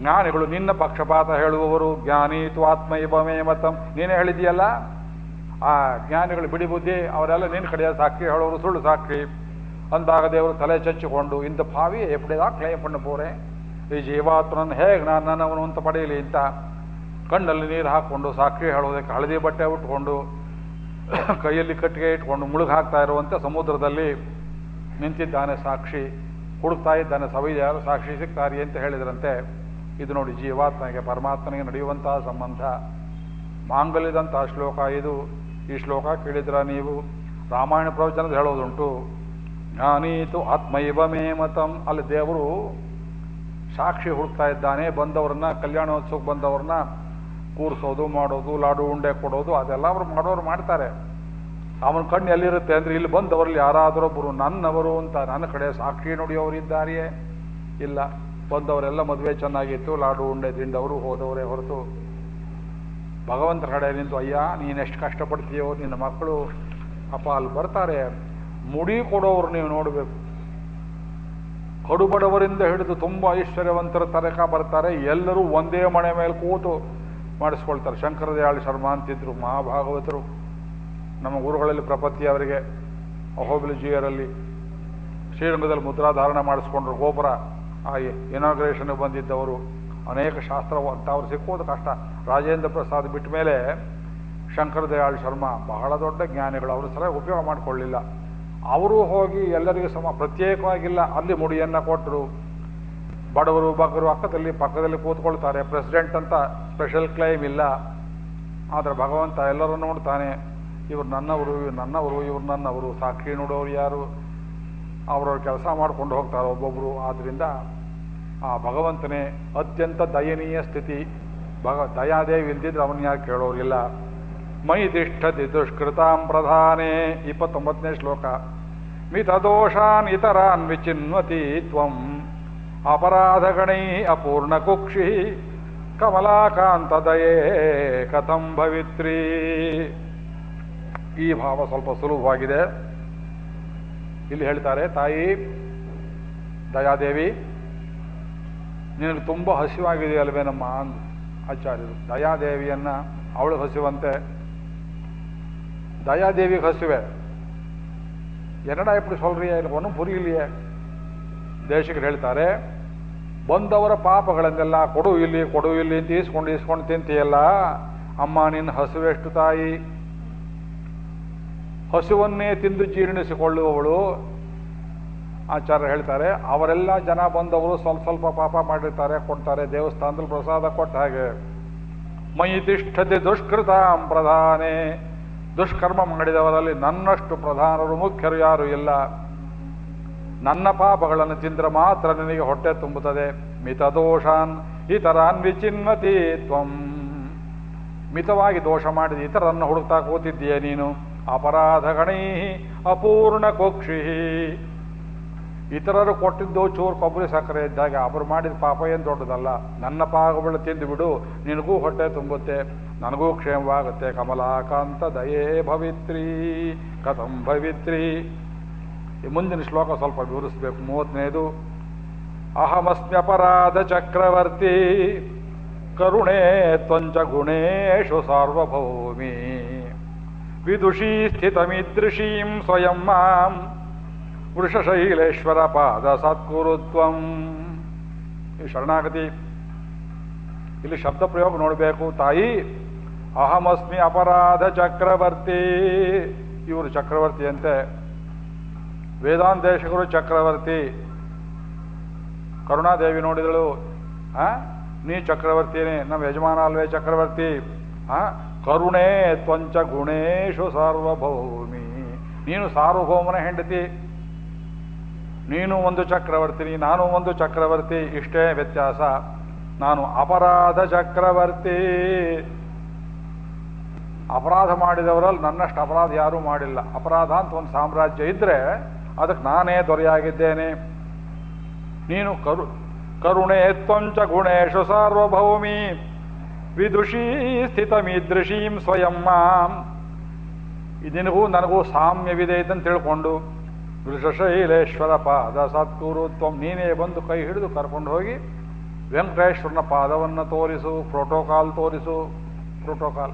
ಜ್ಞಾನಿಗಳು ನಿನ್ನ ಪಕ್ಷಪಾತ ಹೇಳುವವರು, ಜ್ಞಾನಿ ಆತ್ಮ ಇಬಮೇ ಮತಂ. ನೀನೇ ಹೇಳಿದೆಯಲ್ಲ ಆ ಜ್ಞಾನಿಗಳು ಬಿಡಿ ಬುದ್ಧಿ ಅವರೆಲ್ಲ ನಿನ್ನ ಕಡೆಯ ಸಾಕ್ಷಿ ಹೇಳೋರು ಸುಳ್ಳು ಸಾಕ್ಷಿ. ಅಂದಾಗ ದೇವರು ತಲೆ ಚಚ್ಚಿಕೊಂಡು ಇಂಥ ಭಾವಿ ಎಪ್ಪಡಿದ ಕ್ಲೇಮ್ ಪಣ್ಣ ಪೋರೆ. ಈ ಜೀವಾತ್ಮನನ್ನು ಹೇಗೆ ನಾನು ನನ್ನವನು ಅಂತ ಪಡೆಯಲಿ ಅಂತ. ಕಣ್ಣಲ್ಲಿ ನೀರು ಹಾಕ್ಕೊಂಡು ಸಾಕ್ಷಿ ಹೇಳೋದಕ್ಕೆ ಹಳದಿ ಬಟ್ಟೆ ಉಟ್ಕೊಂಡು, ಕೈಯಲ್ಲಿ ಕಟ್ಟಿಗೆ ಇಟ್ಕೊಂಡು ಮುಳುಗಾಗ್ತಾ ಇರುವಂತೆ ಸಮುದ್ರದಲ್ಲಿ ನಿಂತಿದ್ದಾನೆ ಸಾಕ್ಷಿ, ಹುಡುಕ್ತಾ ಇದ್ದಾನೆ ಯಾರು ಸಾಕ್ಷಿ ಸಿಗ್ತಾರೆ ಅಂತ ಹೇಳಿದ್ರಂತೆ. ಇದು ನೋಡಿ ಜೀವಾತ್ಮನಿಗೆ ಪರಮಾತ್ಮನಿಗೆ ನಡೆಯುವಂತಹ ಸಂಬಂಧ. ಮಾಂಗಲ್ಯದಂತಹ ಶ್ಲೋಕ ಇದು. ಈ ಶ್ಲೋಕ ಕೇಳಿದ್ರ ನೀವು? ರಾಮಾಯಣ ಪ್ರವಚನದ ಹೇಳೋದುಂಟು, ಜ್ಞಾನೀತು ಆತ್ಮೈವ ಮೇ ಮತಂ. ಅಲ್ಲಿ ದೇವರು ಸಾಕ್ಷಿ ಹುಡುಕ್ತಾ ಇದ್ದಾನೆ, ಬಂದವ್ರನ್ನ, ಕಲ್ಯಾಣೋತ್ಸವಕ್ಕೆ ಬಂದವ್ರನ್ನ ಕೂರಿಸೋದು, ಮಾಡೋದು, ಲಾಡು ಉಂಡೆ ಕೊಡೋದು, ಅದೆಲ್ಲ ಅವ್ರು ಮಾಡೋರು ಮಾಡ್ತಾರೆ. ಅವನ ಕಣ್ಣು ಎಲ್ಲಿರುತ್ತೆ ಅಂದ್ರೆ ಇಲ್ಲಿ ಬಂದವರಲ್ಲಿ ಯಾರಾದರೊಬ್ಬರು ನನ್ನವರು ಅಂತ ನನ್ನ ಕಡೆ ಸಾಕ್ಷಿ ನುಡಿಯೋರಿದ್ದಾರೆಯೇ? ಇಲ್ಲ. ಬಂದವರೆಲ್ಲ ಮದುವೆ ಚೆನ್ನಾಗಿತ್ತು, ಲಾಡು ಉಂಡೆ ತಿಂದವರು ಹೋದವರೇ ಹೊರತು. ಭಗವಂತರ ಕಡೆ ನಿಂತು, ಅಯ್ಯ, ನೀನೆಷ್ಟು ಕಷ್ಟಪಡ್ತೀಯೋ? ನಿನ್ನ ಮಕ್ಕಳು ಅಪ್ಪ ಅಲ್ಲಿ ಬರ್ತಾರೆ. ಮುಡಿ ಕೊಡೋರು ನೀವು ನೋಡಬೇಕು. ಕಡುಬಡವರಿಂದ ಹಿಡಿದು ತುಂಬ ಐಶ್ವರ್ಯವಂತರ ತನಕ ಬರ್ತಾರೆ. ಎಲ್ಲರೂ ಒಂದೇ ಮನೆ ಮೇಲೆ ಕೂತು ಮಾಡಿಸ್ಕೊಳ್ತಾರೆ. ಶಂಕರದಯಾಳು ಶರ್ಮ ಅಂತಿದ್ರು, ಮಹಾಭಾಗವತರು. ನಮ್ಮ ಊರುಗಳಲ್ಲಿ ಪ್ರಪತಿ ಅವರಿಗೆ ಅಹೋಬಿಲಜಿಯರಲ್ಲಿ ಶ್ರೀರಂಗದಲ್ಲಿ ಮುದ್ರಾಧಾರಣ ಮಾಡಿಸ್ಕೊಂಡ್ರು. ಗೋಪುರ, ಆ ಇನಾಗ್ರೇಷನ್ಗೆ ಬಂದಿದ್ದವರು. ಅನೇಕ ಶಾಸ್ತ್ರ ಅಂಥವ್ರು ಸಿಕ್ಕೋದು ಕಷ್ಟ. ರಾಜೇಂದ್ರ ಪ್ರಸಾದ್ ಬಿಟ್ಟ ಮೇಲೆ ಶಂಕರ ದಯಾಳ್ ಶರ್ಮಾ, ಬಹಳ ದೊಡ್ಡ ಜ್ಞಾನಿಗಳು. ಅವರು ಸರಿಯಾಗಿ ಉಪಯೋಗ ಮಾಡಿಕೊಳ್ಳಿಲ್ಲ. ಅವರು ಹೋಗಿ ಎಲ್ಲರಿಗೂ ಸಮ, ಪ್ರತ್ಯೇಕವಾಗಿಲ್ಲ. ಅಲ್ಲಿ ಮುಡಿಯನ್ನು ಕೊಟ್ಟರು. ಬಡವರು, ಬಗ್ಗರು ಅಕ್ಕದಲ್ಲಿ, ಪಕ್ಕದಲ್ಲಿ ಕೂತ್ಕೊಳ್ತಾರೆ. ಪ್ರೆಸಿಡೆಂಟ್ ಅಂತ ಸ್ಪೆಷಲ್ ಕ್ಲೈಮ್ ಇಲ್ಲ. ಆದರೆ ಭಗವಂತ ಎಲ್ಲರೂ ನೋಡ್ತಾನೆ. ಇವ್ರು ನನ್ನವರು ಇವ್ರು ನನ್ನವರು ಇವ್ರು ನನ್ನವರು ಸಾಕ್ಷಿ ನೋಡೋರು ಯಾರು? ಅವರವ್ರ ಕೆಲಸ ಮಾಡ್ಕೊಂಡು ಹೋಗ್ತಾರೆ ಒಬ್ಬೊಬ್ಬರು ಆದ್ದರಿಂದ ಆ ಭಗವಂತನೇ ಅತ್ಯಂತ ದಯನೀಯ ಸ್ಥಿತಿ. ಭಗ, ದಯಾದೇವಿ ಇಲ್ದಿದ್ರೆ ಅವನು ಯಾರು ಕೇಳೋರಿಲ್ಲ. ಮೈ ತಿಷ್ಠತಿ ದುಷ್ಕೃತಾಂ ಪ್ರಧಾನೇ. ಇಪ್ಪತ್ತೊಂಬತ್ತನೇ ಶ್ಲೋಕ. ಮಿತದೋಷಾನ್ ಇತರಾನ್ ವಿಚಿನ್ವತಿ ತ್ವಂ. ಅಪರಾಧಗಣೈ ಅಪೂರ್ಣ ಕುಕ್ಷಿ. ಕಮಲಾಕಾಂತ ದಯೇ ಕಥಂ ಭವಿತ್ರಿ. ಈ ಭಾವ ಸ್ವಲ್ಪ ಸುಲಭವಾಗಿದೆ. ಇಲ್ಲಿ ಹೇಳ್ತಾರೆ, ತಾಯಿ, ದಯಾದೇವಿ, ನಿನಗೆ ತುಂಬ ಹಸಿವಾಗಿದೆಯಲ್ವೇನಮ್ಮ ಆಚಾರ್ಯರು. ದಯಾದೇವಿಯನ್ನು ಅವಳು ಹಸಿವಂತೆ. ದಯಾದೇವಿಗೆ ಹಸಿವೆ. ಎನ್ನಡ ಎಪ್ಪಡಿ ಸೊಲ್ರಿಯೇ ಇಲ್ಲವನು ಪುರಿಯಲ್ಲಿಯೇ ದೇಶಕ್ಕೆ ಹೇಳ್ತಾರೆ, ಬಂದವರ ಪಾಪಗಳನ್ನೆಲ್ಲ ಕೊಡು ಇಲ್ಲಿ ಕೊಡು ಇಲ್ಲಿ ಅಂತ ಈಸ್ಕೊಂಡು ಈಸ್ಕೊಂಡು ತಿಂತೀಯಲ್ಲ. ಅಮ್ಮ, ನಿನ್ನ ಹಸಿವೆಷ್ಟು ತಾಯಿ. ಹಸುವನ್ನೇ ತಿಂದು ಜೀರ್ಣಿಸಿಕೊಳ್ಳುವವಳು, ಆಚಾರ್ಯ ಹೇಳ್ತಾರೆ, ಅವರೆಲ್ಲ ಜನ ಬಂದವರು ಸ್ವಲ್ಪ ಸ್ವಲ್ಪ ಪಾಪ ಮಾಡಿರ್ತಾರೆ, ಕೊಡ್ತಾರೆ, ದೇವಸ್ಥಾನದಲ್ಲಿ ಪ್ರಸಾದ ಕೊಟ್ಟ ಹಾಗೆ. ಮೈ ತಿಷ್ಠತೆ ದುಷ್ಕೃತಾಂ ಪ್ರಧಾನೇ. ದುಷ್ಕರ್ಮ ಮಾಡಿದವರಲ್ಲಿ ನನ್ನಷ್ಟು ಪ್ರಧಾನರು, ಮುಖ್ಯರು ಯಾರು ಇಲ್ಲ. ನನ್ನ ಪಾಪಗಳನ್ನು ತಿಂದರೆ ಮಾತ್ರ ನಿನಗೆ ಹೊಟ್ಟೆ ತುಂಬುತ್ತದೆ. ಮಿತದೋಷಾನ್ ಇತರಾನ್ ವಿಚಿನ್ನತಿ ತ್ವಂ. ಮಿತವಾಗಿ ದೋಷ ಮಾಡಿದ ಇತರನ್ನು ಹುಡುಕ್ತಾ ಕೂತಿದ್ದೀಯ ನೀನು. ಅಪರಾಧ ಗಣೈ ಅಪೂರ್ಣ ಕೋಕ್ಷಿ. ಇತರರು ಕೊಟ್ಟಿದ್ದು ಚೂರು ಕೊಬ್ಬರಿ ಸಕ್ಕರೆ ಇದ್ದಾಗ, ಅವರು ಮಾಡಿದ ಪಾಪ ಏನು ದೊಡ್ಡದಲ್ಲ. ನನ್ನ ಪಾಪಗಳು ತಿಂದು ಬಿಡು, ನಿನಗೂ ಹೊಟ್ಟೆ ತುಂಬುತ್ತೆ, ನನಗೂ ಕ್ಷೇಮವಾಗುತ್ತೆ. ಕಮಲಾಕಾಂತ ದಯೇ ಭವಿತ್ರಿ, ಕಥಂ ಭವಿತ್ರಿ. ಮುಂದಿನ ಶ್ಲೋಕ ಸ್ವಲ್ಪ ವಿವರಿಸ್ಬೇಕು. ಮೂವತ್ತನೇದು ಅಹಮಸ್ಮ್ಯಪರಾಧ ಚಕ್ರವರ್ತಿ, ಕರುಣೇ ತ್ವಂಚ ಗುಣೇಶು ಸಾರ್ವಭೌಮಿ. ವಿದುಷೀ ಸ್ಥಿತಮಿದೃಶೀಂ ಸ್ವಯಂ ಮಾಂ ವೃಷಶೈಲೇಶ್ವರ ಪಾದ ಸತ್ಕುರುತ್ವಂ ಈ ಶರಣಾಗತಿ, ಇಲ್ಲಿ ಶಬ್ದ ಪ್ರಯೋಗ ನೋಡಬೇಕು. ತಾಯಿ, ಅಹಮಸ್ಮಿ ಅಪರಾಧ ಚಕ್ರವರ್ತಿ. ಇವರು ಚಕ್ರವರ್ತಿ ಅಂತೆ. ಚಕ್ರವರ್ತಿ. ಕರುಣಾದೇವಿ ನೋಡಿದಳು. ನೀ ಚಕ್ರವರ್ತಿನೇ ನಮ್ಮ ಯಜಮಾನ ಅಲ್ವೇ ಚಕ್ರವರ್ತಿ. ಆ? ಕರುಣೆ ತ್ವಂಚ ಗುಣೇಶು ಸಾರ್ವಭೌಮಿ. ನೀನು ಸಾರ್ವಭೌಮನ ಹೆಂಡತಿ. ನೀನು ಒಂದು ಚಕ್ರವರ್ತಿನಿ ನಾನು ಒಂದು ಚಕ್ರವರ್ತಿ, ಇಷ್ಟೇ ವ್ಯತ್ಯಾಸ. ನಾನು ಅಪರಾಧ ಚಕ್ರವರ್ತಿ. ಅಪರಾಧ ಮಾಡಿದವರಲ್ಲಿ ನನ್ನಷ್ಟು ಅಪರಾಧ ಯಾರೂ ಮಾಡಿಲ್ಲ. ಅಪರಾಧ ಅಂತ ಒಂದು ಸಾಮ್ರಾಜ್ಯ ಇದ್ರೆ ಅದಕ್ಕೆ ನಾನೇ ದೊರೆಯಾಗಿದ್ದೇನೆ. ನೀನು ಕರು, ಕರುಣೆ ತ್ವಂಚ ಗುಣೇಶು ಸಾರ್ವಭೌಮಿ. ವಿದುಷೀ ಸ್ಥಿತಮೀದೃಶೀಂ ಸ್ವಯಂ ಮಾಂ. ನಿನಗೂ ನನಗೂ ಸಾಮ್ಯವಿದೆ ಅಂತ ತಿಳ್ಕೊಂಡು ವೃಷಶೈಲೇಶ್ವರ ಪಾದ ಸತ್ಕುರು ತ್ವಂ ನೀನೇ ಬಂದು ಕೈ ಹಿಡಿದು ಕರ್ಕೊಂಡು ಹೋಗಿ ವೆಂಕಟೇಶ್ವರನ ಪಾದವನ್ನು ತೋರಿಸು ಪ್ರೋಟೋಕಾಲ್ ತೋರಿಸು. ಪ್ರೋಟೋಕಾಲ್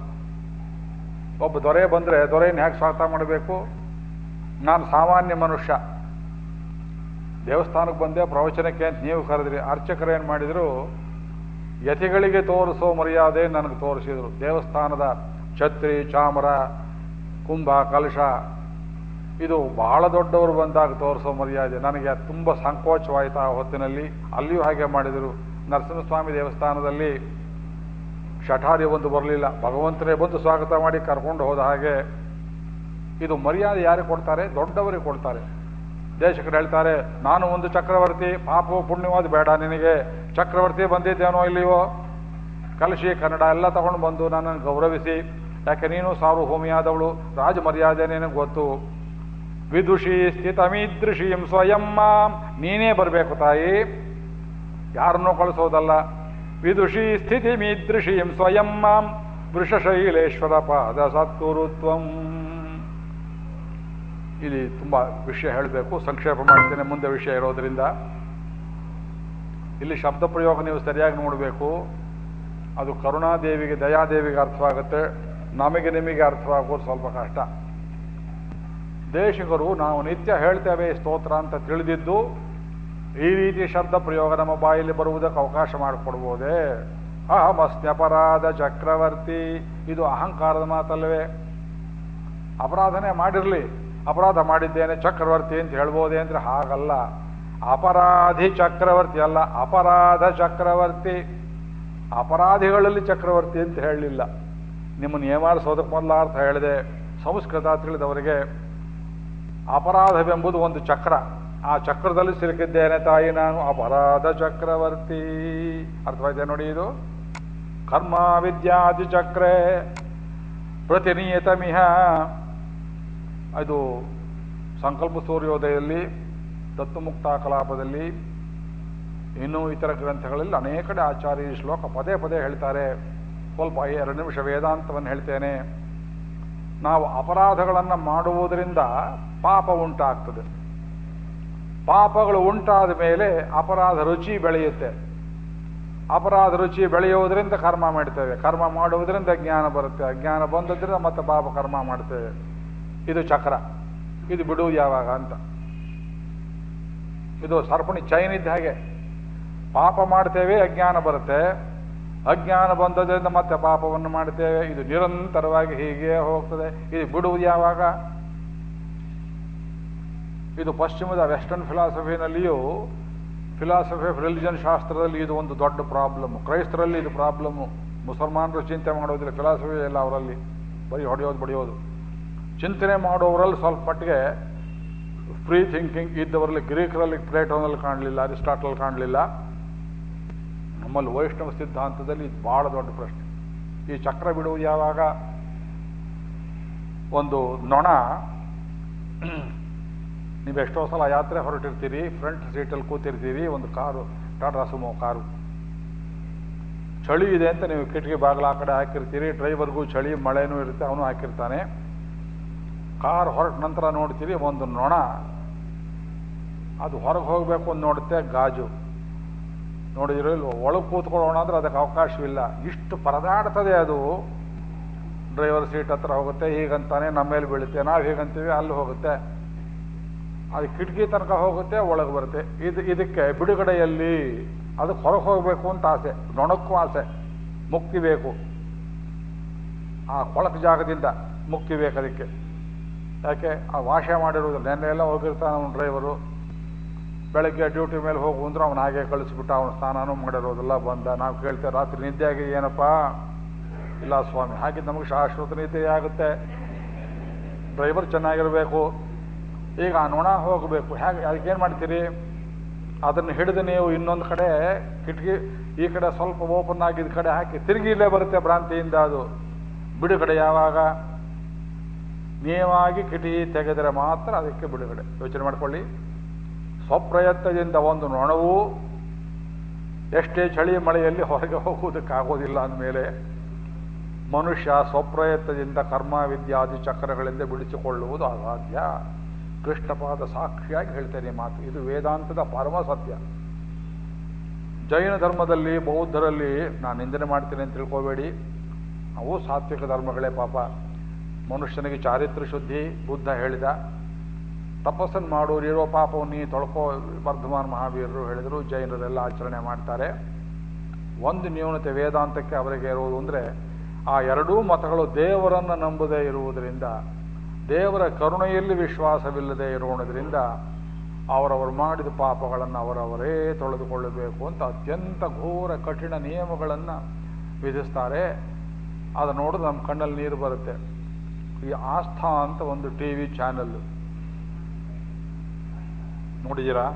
ಒಬ್ಬ ದೊರೆ ಬಂದರೆ ದೊರೆಯನ್ನು ಹೇಗೆ ಸ್ವಾಗತ ಮಾಡಬೇಕು? ನಾನು ಸಾಮಾನ್ಯ ಮನುಷ್ಯ. ದೇವಸ್ಥಾನಕ್ಕೆ ಬಂದೆ, ಪ್ರವಚನಕ್ಕೆ ಅಂತ ನೀವು ಕರೆದ್ರಿ. ಏನು ಮಾಡಿದರು? ಯತಿಗಳಿಗೆ ತೋರಿಸೋ ಮರ್ಯಾದೆ ನನಗೆ ತೋರಿಸಿದರು. ದೇವಸ್ಥಾನದ ಛತ್ರಿ, ಚಾಮರ, ಕುಂಭ, ಕಲಶ. ಇದು ಬಹಳ ದೊಡ್ಡವರು ಬಂದಾಗ ತೋರಿಸೋ ಮರ್ಯಾದೆ. ನನಗೆ ತುಂಬ ಸಂಕೋಚವಾಯಿತು ಆ ಹೊತ್ತಿನಲ್ಲಿ. ಅಲ್ಲಿಯೂ ಹಾಗೆ ಮಾಡಿದರು. ನರಸಿಂಹಸ್ವಾಮಿ ದೇವಸ್ಥಾನದಲ್ಲಿ ಶಠಾರಿ ಒಂದು ಬರಲಿಲ್ಲ. ಭಗವಂತನೇ ಬಂದು ಸ್ವಾಗತ ಮಾಡಿ ಕರ್ಕೊಂಡು ಹೋದ ಹಾಗೆ. ಇದು ಮರ್ಯಾದೆ ಯಾರಿಗೆ ಕೊಡ್ತಾರೆ? ದೊಡ್ಡವರಿಗೆ ಕೊಡ್ತಾರೆ. ದೇಶಕರು ಹೇಳ್ತಾರೆ, ನಾನು ಒಂದು ಚಕ್ರವರ್ತಿ, ಪಾಪವು ಪುಣ್ಯವಾದ ಬೇಡ ನಿನಗೆ. ಚಕ್ರವರ್ತಿ ಬಂದಿದ್ದೇನೋ ಇಲ್ಲಿಯೋ? ಕಲಶಿ ಕನ್ನಡ ಎಲ್ಲ ತಗೊಂಡು ಬಂದು ನನ್ನನ್ನು ಗೌರವಿಸಿ, ಯಾಕೆ ನೀನು ಸಾರ್ವಭೌಮಿಯಾದವಳು ರಾಜ ಮರ್ಯಾದೆ ನಿನಗೆ ಗೊತ್ತು. ವಿದುಷಿ ಸ್ಥಿತಮೀದೃಶೀಂ ಸ್ವಯಂ ನೀನೇ ಬರಬೇಕು ತಾಯಿ. ಯಾರನ್ನೂ ಕಳಿಸೋದಲ್ಲ. ವಿದುಷಿ ಸ್ಥಿತಿ ಮೀದೃಶೀಂ ಸ್ವಯಂ ವೃಷಶೈಲೇಶ್ವರ ಪಾದ ಸತ್ಕುರುತ್ವಂ ಇಲ್ಲಿ ತುಂಬ ವಿಷಯ ಹೇಳಬೇಕು. ಸಂಕ್ಷೇಪ ಮಾಡ್ತೇನೆ. ಮುಂದೆ ವಿಷಯ ಇರೋದ್ರಿಂದ. ಇಲ್ಲಿ ಶಬ್ದ ಪ್ರಯೋಗ ನೀವು ಸರಿಯಾಗಿ ನೋಡಬೇಕು. ಅದು ಕರುಣಾದೇವಿಗೆ, ದಯಾದೇವಿಗೆ ಅರ್ಥವಾಗುತ್ತೆ. ನಮಗೆ ನಿಮಗೆ ಅರ್ಥವಾಗೋದು ಸ್ವಲ್ಪ ಕಷ್ಟ. ದೇಶಿಗರು, ನಾವು ನಿತ್ಯ ಹೇಳ್ತೇವೆ ಸ್ತೋತ್ರ ಅಂತ ತಿಳಿದಿದ್ದು, ಈ ರೀತಿ ಶಬ್ದ ಪ್ರಯೋಗ ನಮ್ಮ ಬಾಯಲ್ಲಿ ಬರುವುದಕ್ಕೆ ಅವಕಾಶ ಮಾಡಿಕೊಡ್ಬೋದೇ? ಅಹಮಸ್ತ್ಯಪರಾಧ ಚಕ್ರವರ್ತಿ. ಇದು ಅಹಂಕಾರದ ಮಾತಲ್ಲವೇ? ಅಪರಾಧನೆ ಮಾಡಿರಲಿ. ಅಪರಾಧ ಮಾಡಿದ್ದೇನೆ, ಚಕ್ರವರ್ತಿ ಅಂತ ಹೇಳ್ಬೋದೇ ಅಂದರೆ ಹಾಗಲ್ಲ. ಅಪರಾಧಿ ಚಕ್ರವರ್ತಿ ಅಲ್ಲ, ಅಪರಾಧ ಚಕ್ರವರ್ತಿ. ಅಪರಾಧಿಗಳಲ್ಲಿ ಚಕ್ರವರ್ತಿ ಅಂತ ಹೇಳಲಿಲ್ಲ. ನಿಮ್ಮನ್ನು ಏಮಾರಿಸೋದಕ್ಕೆ ಮೊದಲ ಅರ್ಥ ಹೇಳಿದೆ. ಸಂಸ್ಕೃತ ತಿಳಿದವರಿಗೆ ಅಪರಾಧವೆಂಬುದು ಒಂದು ಚಕ್ರ. ಆ ಚಕ್ರದಲ್ಲಿ ಸಿಲುಕಿದ್ದೇನೆ ತಾಯಿ ನಾನು, ಅಪರಾಧ ಚಕ್ರವರ್ತಿ. ಅರ್ಥವಾಯ್ತೆ ನೋಡಿ ಇದು? ಕರ್ಮ ವಿದ್ಯಾದಿ ಚಕ್ರೆ, ಪ್ರತಿನಿಯತಮಿಹ. ಅದು ಸಂಕಲ್ಪ ಸೂರ್ಯೋದಯದಲ್ಲಿ ದತ್ತುಮುಕ್ತ ಕಲಾಪದಲ್ಲಿ, ಇನ್ನೂ ಇತರ ಗ್ರಂಥಗಳಲ್ಲಿ ಅನೇಕ ಕಡೆ ಆಚಾರ್ಯ ಶ್ಲೋಕ ಪದೇ ಪದೇ ಹೇಳ್ತಾರೆ. ಸ್ವಲ್ಪ ಎರಡು ನಿಮಿಷ ವೇದಾಂತವನ್ನು ಹೇಳ್ತೇನೆ. ನಾವು ಅಪರಾಧಗಳನ್ನು ಮಾಡುವುದರಿಂದ ಪಾಪ ಉಂಟಾಗ್ತದೆ. ಪಾಪಗಳು ಉಂಟಾದ ಮೇಲೆ ಅಪರಾಧ ರುಚಿ ಬೆಳೆಯುತ್ತೆ. ಅಪರಾಧ ರುಚಿ ಬೆಳೆಯುವುದರಿಂದ ಕರ್ಮ ಮಾಡ್ತೇವೆ. ಕರ್ಮ ಮಾಡುವುದರಿಂದ ಜ್ಞಾನ ಬರುತ್ತೆ. ಅಜ್ಞಾನ ಬಂದದ್ರಿಂದ ಮತ್ತೆ ಪಾಪ ಕರ್ಮ ಮಾಡ್ತೇವೆ. ಇದು ಚಕ್ರ. ಇದು ಬಿಡುವುದು ಯಾವಾಗ ಅಂತ. ಇದು ಸರ್ಪಣಿ ಚೈನ್ ಇದ್ದ ಹಾಗೆ. ಪಾಪ ಮಾಡ್ತೇವೆ, ಅಜ್ಞಾನ ಬರುತ್ತೆ. ಅಜ್ಞಾನ ಬಂದದ್ರಿಂದ ಮತ್ತೆ ಪಾಪವನ್ನು ಮಾಡ್ತೇವೆ. ಇದು ನಿರಂತರವಾಗಿ ಹೀಗೆ ಹೋಗ್ತದೆ. ಇದು ಬಿಡುವುದು ಯಾವಾಗ? ಇದು ಪಶ್ಚಿಮದ ವೆಸ್ಟರ್ನ್ ಫಿಲಾಸಫಿನಲ್ಲಿಯೂ, ಫಿಲಾಸಫಿ ಆಫ್ ರಿಲಿಜನ್ ಶಾಸ್ತ್ರದಲ್ಲಿ ಇದು ಒಂದು ದೊಡ್ಡ ಪ್ರಾಬ್ಲಮ್. ಕ್ರೈಸ್ತರಲ್ಲಿ ಇದು ಪ್ರಾಬ್ಲಮ್ಮು ಮುಸಲ್ಮಾನರು ಚಿಂತೆ ಮಾಡೋದಿಲ್ಲ. ಫಿಲಾಸಫಿ ಎಲ್ಲ ಅವರಲ್ಲಿ. ಬರೀ ಹೊಡೆಯೋದು, ಬಡಿಯೋದು. ಚಿಂತನೆ ಮಾಡುವವರಲ್ಲಿ ಸ್ವಲ್ಪ ಮಟ್ಟಿಗೆ ಫ್ರೀ ಥಿಂಕಿಂಗ್ ಇದ್ದವರಲ್ಲಿ, ಗ್ರೀಕರಲ್ಲಿ, ಪ್ಲೇಟೋನಲ್ಲಿ ಕಾಣಲಿಲ್ಲ ಅರಿಸ್ಟಾಟಲ್ ಕಾಣಲಿಲ್ಲ. ನಮ್ಮಲ್ಲಿ ವೈಷ್ಣವ ಸಿದ್ಧಾಂತದಲ್ಲಿ ಇದು ಭಾಳ ದೊಡ್ಡ ಪ್ರಶ್ನೆ. ಈ ಚಕ್ರ ಬಿಡುವುದು ಯಾವಾಗ? ಒಂದು ನೊಣ, ನೀವು ಎಷ್ಟೋ ಸಲ ಯಾತ್ರೆ ಹೊರಟಿರ್ತೀರಿ ಫ್ರಂಟ್ ಸೀಟಲ್ಲಿ ಕೂತಿರ್ತೀರಿ, ಒಂದು ಕಾರು, ಟಾಟಾ ಸುಮೋ ಕಾರು. ಚಳಿ ಇದೆ ಅಂತ ನೀವು ಕಿಟಕಿ ಬಾಗಿಲು ಆ ಕಡೆ ಹಾಕಿರ್ತೀರಿ ಡ್ರೈವರ್ಗೂ ಚಳಿ, ಮಳೆನೂ ಇರುತ್ತೆ, ಅವನು ಹಾಕಿರ್ತಾನೆ. ಕಾರ್ ಹೊರಟ ನಂತರ ನೋಡ್ತೀವಿ ಒಂದು ನೊಣ. ಅದು ಹೊರಗೆ ಹೋಗಬೇಕು ಅಂತ ನೋಡುತ್ತೆ ಗಾಜು. ನೋಡಿದ್ರೆ ಒಳಗೆ ಕೂತ್ಕೊಳ್ಳೋಣ ಅಂದ್ರೆ ಅದಕ್ಕೆ ಅವಕಾಶವಿಲ್ಲ. ಇಷ್ಟು ಪರದಾಡ್ತದೆ ಅದು. ಡ್ರೈವರ್ ಸೀಟ್ ಹತ್ರ ಹೋಗುತ್ತೆ, ಹೀಗಂತಾನೆ, ನಮ್ಮ ಮೇಲೆ ಬೀಳುತ್ತೆ, ನಾವು ಹೀಗಂತೀವಿ, ಅಲ್ಲಿ ಹೋಗುತ್ತೆ. ಅದು ಕಿಟಕಿ ತನಕ ಹೋಗುತ್ತೆ, ಒಳಗೆ ಬರುತ್ತೆ. ಇದು, ಇದಕ್ಕೆ ಬಿಡುಗಡೆಯಲ್ಲಿ ಅದಕ್ಕೆ ಹೊರಗೆ ಹೋಗಬೇಕು ಅಂತ ಆಸೆ. ನೊಣಕ್ಕೂ ಆಸೆ. ಮುಕ್ತಿ ಬೇಕು. ಆ ಕೊಳಕು ಜಾಗದಿಂದ ಮುಕ್ತಿ ಬೇಕು ಅದಕ್ಕೆ. ಯಾಕೆ? ಆ ವಾಶ ಮಾಡಿರೋದು ನೆನ್ನೆ ಎಲ್ಲ ಹೋಗಿರ್ತಾನೆ ಅವನು ಡ್ರೈವರು ಬೆಳಗ್ಗೆ ಡ್ಯೂಟಿ ಮೇಲೆ ಹೋಗು ಅಂದ್ರೆ ಅವನು ಹಾಗೆ ಕಳಿಸ್ಬಿಟ್ಟು, ಅವನು ಸ್ನಾನನೂ ಮಾಡಿರೋದೆಲ್ಲ, ಬಂದ. ನಾವು ಕೇಳ್ತೇವೆ, ರಾತ್ರಿ ನಿದ್ದೆ ಆಗಿ ಏನಪ್ಪ? ಇಲ್ಲ ಸ್ವಾಮಿ ಹಾಗೆ ನಮಗೆ ಶಾಶ್ವತ ನಿದ್ದೆ ಆಗುತ್ತೆ. ಡ್ರೈವರ್ ಚೆನ್ನಾಗಿರಬೇಕು. ಈಗ ಆ ನೊಣ ಹೋಗಬೇಕು. ಹೇಗೆ ಏನು ಮಾಡ್ತೀರಿ? ಅದನ್ನು ಹಿಡಿದು ನೀವು ಇನ್ನೊಂದು ಕಡೆ ಕಿಟಕಿ, ಈ ಕಡೆ ಸ್ವಲ್ಪ ಓಪನ್ ಆಗಿದ್ದ ಕಡೆ ಹಾಕಿ, ತಿರುಗಿ ಇಲ್ಲೇ ಬರುತ್ತೆ ಭ್ರಾಂತಿಯಿಂದ ಅದು. ಬಿಡುಗಡೆ ಯಾವಾಗ? ನೀವಾಗಿ ಕಿಟಿ ತೆಗೆದರೆ ಮಾತ್ರ ಅದಕ್ಕೆ ಬಿಡುಗಡೆ. ಯೋಚನೆ ಮಾಡಿಕೊಳ್ಳಿ. ಸ್ವಪ್ರಯತ್ನದಿಂದ ಒಂದು ನೊಣವು ಎಷ್ಟೇ ಚಳಿ ಮಳೆಯಲ್ಲಿ ಹೊರಗೆ ಹೋಗುವುದಕ್ಕಾಗೋದಿಲ್ಲ ಅಂದಮೇಲೆ ಮನುಷ್ಯ ಸ್ವಪ್ರಯತ್ನದಿಂದ ಕರ್ಮ ವಿದ್ಯಾದಿ ಚಕ್ರಗಳಿಂದ ಬಿಡಿಸಿಕೊಳ್ಳುವುದು ಅಸಾಧ್ಯ. ಕೃಷ್ಣಪಾದ ಸಾಕ್ಷಿಯಾಗಿ ಹೇಳ್ತೇನೆ ಮಾತು. ಇದು ವೇದಾಂತದ ಪರಮ ಸತ್ಯ. ಜೈನ ಧರ್ಮದಲ್ಲಿ, ಬೌದ್ಧರಲ್ಲಿ, ನಾನು ನಿಂದನೆ ಮಾಡ್ತೀನಿ ಅಂತ ತಿಳ್ಕೋಬೇಡಿ. ಅವು ಸಾತ್ವಿಕ ಧರ್ಮಗಳೇ ಪಾಪ. ಮನುಷ್ಯನಿಗೆ ಚಾರಿತ್ರ ಶುದ್ಧಿ, ಬುದ್ಧ ಹೇಳಿದ, ತಪಸ್ಸನ್ನು ಮಾಡೋರು ಇರೋ ಪಾಪವನ್ನು ನೀ ತೊಳ್ಕೋ, ವರ್ಧಮಾನ್ ಮಹಾವೀರರು ಹೇಳಿದರು, ಜೈನರೆಲ್ಲ ಆಚರಣೆ ಮಾಡ್ತಾರೆ. ಒಂದು ನ್ಯೂನತೆ ವೇದಾಂತಕ್ಕೆ ಅವರಿಗೆ ಇರುವುದು ಅಂದರೆ, ಆ ಎರಡೂ ಮತಗಳು ದೇವರನ್ನು ನಂಬದೇ ಇರುವುದರಿಂದ, ದೇವರ ಕರುಣೆಯಲ್ಲಿ ವಿಶ್ವಾಸವಿಲ್ಲದೆ ಇರುವುದರಿಂದ, ಅವರವರು ಮಾಡಿದ ಪಾಪಗಳನ್ನು ಅವರವರೇ ತೊಳೆದುಕೊಳ್ಳಬೇಕು ಅಂತ ಅತ್ಯಂತ ಘೋರ, ಕಠಿಣ ನಿಯಮಗಳನ್ನು ವಿಧಿಸ್ತಾರೆ. ಅದು ನೋಡಿದ್ರೆ ನಮ್ಮ ಕಣ್ಣಲ್ಲಿ ನೀರು ಬರುತ್ತೆ. ಈ ಆಸ್ಥಾ ಅಂತ ಒಂದು ಟಿ ವಿ ಚಾನಲ್. ನೋಡಿದ್ದೀರಾ?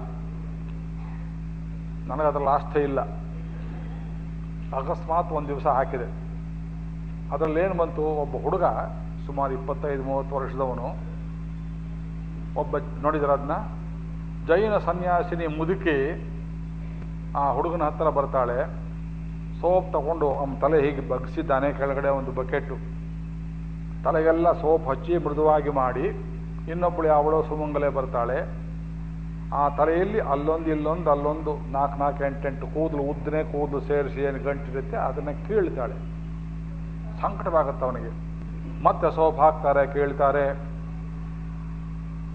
ನನಗೆ ಅದರಲ್ಲಿ ಆಸ್ಥೆ ಇಲ್ಲ. ಅಕಸ್ಮಾತ್ ಒಂದು ದಿವಸ ಹಾಕಿದೆ. ಅದರಲ್ಲಿ ಏನು ಬಂತು? ಒಬ್ಬ ಹುಡುಗ, ಸುಮಾರು ಇಪ್ಪತ್ತೈದು, ಮೂವತ್ತು ವರ್ಷದವನು, ಒಬ್ಬ ನೋಡಿದ್ರ ಅದನ್ನ ಜೈನ ಸನ್ಯಾಸಿನಿ ಮುದುಕಿ ಆ ಹುಡುಗನ ಹತ್ತಿರ ಬರ್ತಾಳೆ. ಸೋಪ್ ತಗೊಂಡು ಅವನ ತಲೆ ಹೀಗೆ ಬಗ್ಸಿದ್ದಾನೆ, ಕೆಳಗಡೆ ಒಂದು ಬಕೆಟ್ಟು ತಲೆಗೆಲ್ಲ ಸೋಪ್ ಹಚ್ಚಿ ಮೃದುವಾಗಿ ಮಾಡಿ ಇನ್ನೊಬ್ಬಳು ಅವಳು ಸುಮಂಗಲೆ ಬರ್ತಾಳೆ. ಆ ತಲೆಯಲ್ಲಿ ಅಲ್ಲೊಂದು ಇಲ್ಲೊಂದು ಅಲ್ಲೊಂದು ನಾಲ್ಕು ನಾಲ್ಕು ಎಂಟೆಂಟು ಕೂದಲು ಉದ್ದನೆ ಕೂದಲು ಸೇರಿಸಿ ಏನು ಗಂಟಿರುತ್ತೆ ಅದನ್ನು ಕೀಳ್ತಾಳೆ. ಸಂಕಟವಾಗುತ್ತೆ ಅವನಿಗೆ. ಮತ್ತೆ ಸೋಪ್ ಹಾಕ್ತಾರೆ, ಕೇಳ್ತಾರೆ.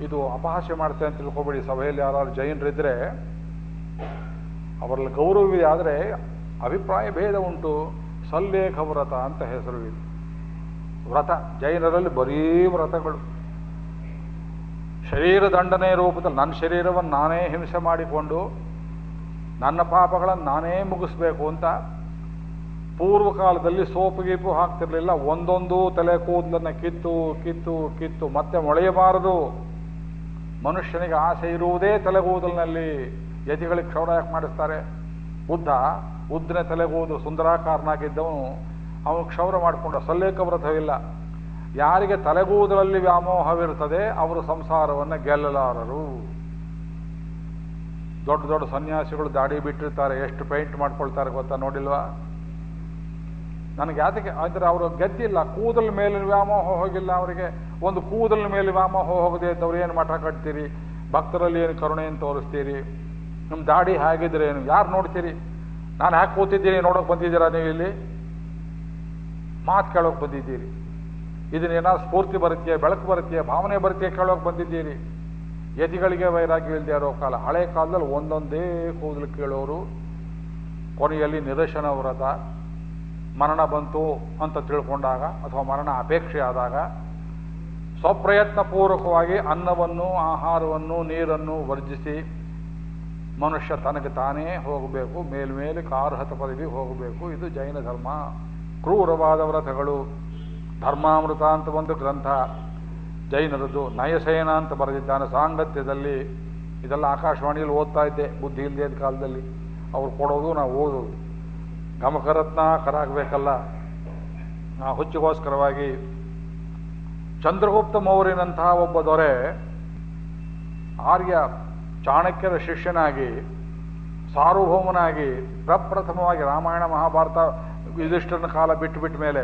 ಇದು ಅಪಹಾಸ್ಯ ಮಾಡ್ತೇನೆ ಅಂತ ತಿಳ್ಕೊಬೇಡಿ. ಸಭೆಯಲ್ಲಿ ಯಾರು ಜೈನರಿದ್ರೆ ಅವರಲ್ಲಿ ಗೌರವವಿದೆ ಆದರೆ ಅಭಿಪ್ರಾಯ ಭೇದ ಉಂಟು. ಸಲ್ಲೇಖ ವ್ರತ ಅಂತ ಹೆಸರು ಇದು. ವ್ರತ, ಜೈನರಲ್ಲಿ ಬರೀ ವ್ರತಗಳು. ಶರೀರ ದಂಡನೆ ರೂಪದಲ್ಲಿ ನನ್ನ ಶರೀರವನ್ನು ನಾನೇ ಹಿಂಸೆ ಮಾಡಿಕೊಂಡು, ನನ್ನ ಪಾಪಗಳನ್ನು ನಾನೇ ಮುಗಿಸ್ಬೇಕು ಅಂತ ಪೂರ್ವ ಕಾಲದಲ್ಲಿ ಸೋಪು ಗೀಪು ಹಾಕ್ತಿರ್ಲಿಲ್ಲ. ಒಂದೊಂದು ತಲೆ ಕೂದಲನ್ನು ಕಿತ್ತು ಕಿತ್ತು ಕಿತ್ತು, ಮತ್ತೆ ಮೊಳೆಯಬಾರದು. ಮನುಷ್ಯನಿಗೆ ಆಸೆ ಇರುವುದೇ ತಲೆಗೂದಲಿನಲ್ಲಿ ಯತಿಗಳಿಗೆ ಕ್ಷೌರ ಯಾಕೆ ಮಾಡಿಸ್ತಾರೆ? ಬುದ್ಧ ಉದ್ದನೆ ತಲೆಗೂದು ಸುಂದರಾಕಾರನಾಗಿದ್ದವನು ಅವನು ಕ್ಷೌರ ಮಾಡಿಕೊಂಡ ಸಲ್ಲೇಖ ವ್ರತವಿಲ್ಲ. ಯಾರಿಗೆ ತಲೆಗೂದಲಲ್ಲಿ ವ್ಯಾಮೋಹವಿರುತ್ತದೆ, ಅವರು ಸಂಸಾರವನ್ನು ಗೆಲ್ಲಲಾರರು. ದೊಡ್ಡ ದೊಡ್ಡ ಸನ್ಯಾಸಿಗಳು ದಾಡಿ ಬಿಟ್ಟಿರ್ತಾರೆ, ಎಷ್ಟು ಪೇಂಟ್ ಮಾಡ್ಕೊಳ್ತಾರೆ ಗೊತ್ತಾ ನೋಡಿಲ್ವಾ? ನನಗೆ ಯಾತಕ್ಕೆ ಅಂದರೆ ಅವರು ಗೆದ್ದಿಲ್ಲ, ಕೂದಲ ಮೇಲೆ ವ್ಯಾಮೋಹ ಹೋಗಿಲ್ಲ ಅವರಿಗೆ. ಒಂದು ಕೂದಲ ಮೇಲೆ ವ್ಯಾಮೋಹ ಹೋಗದೆ ಇದ್ದವ್ರು ಏನು ಮಠ ಕಟ್ತೀರಿ? ಭಕ್ತರಲ್ಲಿ ಏನು ಕರುಣೆಯನ್ನು ತೋರಿಸ್ತೀರಿ? ನಿಮ್ಮ ದಾಡಿ ಹೇಗಿದ್ರೆ ಏನು? ಯಾರು ನೋಡ್ತೀರಿ? ನಾನು ಹ್ಯಾಕೆ ಕೂತಿದ್ದೀನಿ? ನೋಡೋಕೆ ಬಂದಿದ್ದೀರಾ ನೀವು ಇಲ್ಲಿ ಮಾತು ಕೇಳೋಕೆ ಬಂದಿದ್ದೀರಿ. ಇದನ್ನೇನಾದ್ರು ಸ್ಫೂರ್ತಿ ಬರುತ್ತೆ ಬೆಳಕು ಬರುತ್ತೆ ಭಾವನೆ ಬರುತ್ತೆ ಕೇಳೋಕೆ ಬಂದಿದ್ದೀರಿ. ಯತಿಗಳಿಗೆ ವೈರಾಗ್ಯ ಇಲ್ಲದೆ ಇರೋ ಕಾಲ, ಹಳೆ ಕಾಲದಲ್ಲಿ ಒಂದೊಂದೇ ಕೂದಲು ಕೇಳೋರು, ಕೊನೆಯಲ್ಲಿ ನಿದರ್ಶನ ವ್ರತ, ಮರಣ ಬಂತು ಅಂತ ತಿಳ್ಕೊಂಡಾಗ ಅಥವಾ ಮರಣ ಅಪೇಕ್ಷೆ ಆದಾಗ ಸ್ವಪ್ರಯತ್ನ ಪೂರ್ವಕವಾಗಿ ಅನ್ನವನ್ನು, ಆಹಾರವನ್ನು, ನೀರನ್ನು ವರ್ಜಿಸಿ ಮನುಷ್ಯ ತನಗೆ ತಾನೇ ಹೋಗಬೇಕು ಮೇಲ್ಮೇಲೆ ಕಾರ್ಹತ ಪದವಿ ಹೋಗಬೇಕು. ಇದು ಜೈನ ಧರ್ಮ. ಕ್ರೂರವಾದ ವ್ರತಗಳು ಧರ್ಮಾಮೃತ ಅಂತ ಒಂದು ಗ್ರಂಥ. ಜೈನರದ್ದು ನಯಸೇನ ಅಂತ ಬರೆದಿದ್ದಾನೆ ಸಾಂಗತ್ಯದಲ್ಲಿ. ಇದೆಲ್ಲ ಆಕಾಶವಾಣಿಯಲ್ಲಿ ಓದ್ತಾ ಇದ್ದೆ, ಬುದ್ಧಿ ಇಲ್ಲದೆ ಕಾಲದಲ್ಲಿ. ಅವ್ರು ಕೊಡೋದು, ನಾವು ಓದೋದು. ಗಮಕರತ್ನಾಕರಾಗಬೇಕಲ್ಲ ಆ ಹುಚ್ಚಿಗೋಸ್ಕರವಾಗಿ ಚಂದ್ರಗುಪ್ತ ಮೌರ್ಯನಂತಹ ಒಬ್ಬ ದೊರೆ, ಆರ್ಯ ಚಾಣಕ್ಯರ ಶಿಷ್ಯನಾಗಿ, ಸಾರ್ವಭೌಮನಾಗಿ, ಪ್ರಪ್ರಥಮವಾಗಿ ರಾಮಾಯಣ ಮಹಾಭಾರತ ಯುಧಿಷ್ಠರನ ಕಾಲ ಬಿಟ್ಟು ಬಿಟ್ಟ ಮೇಲೆ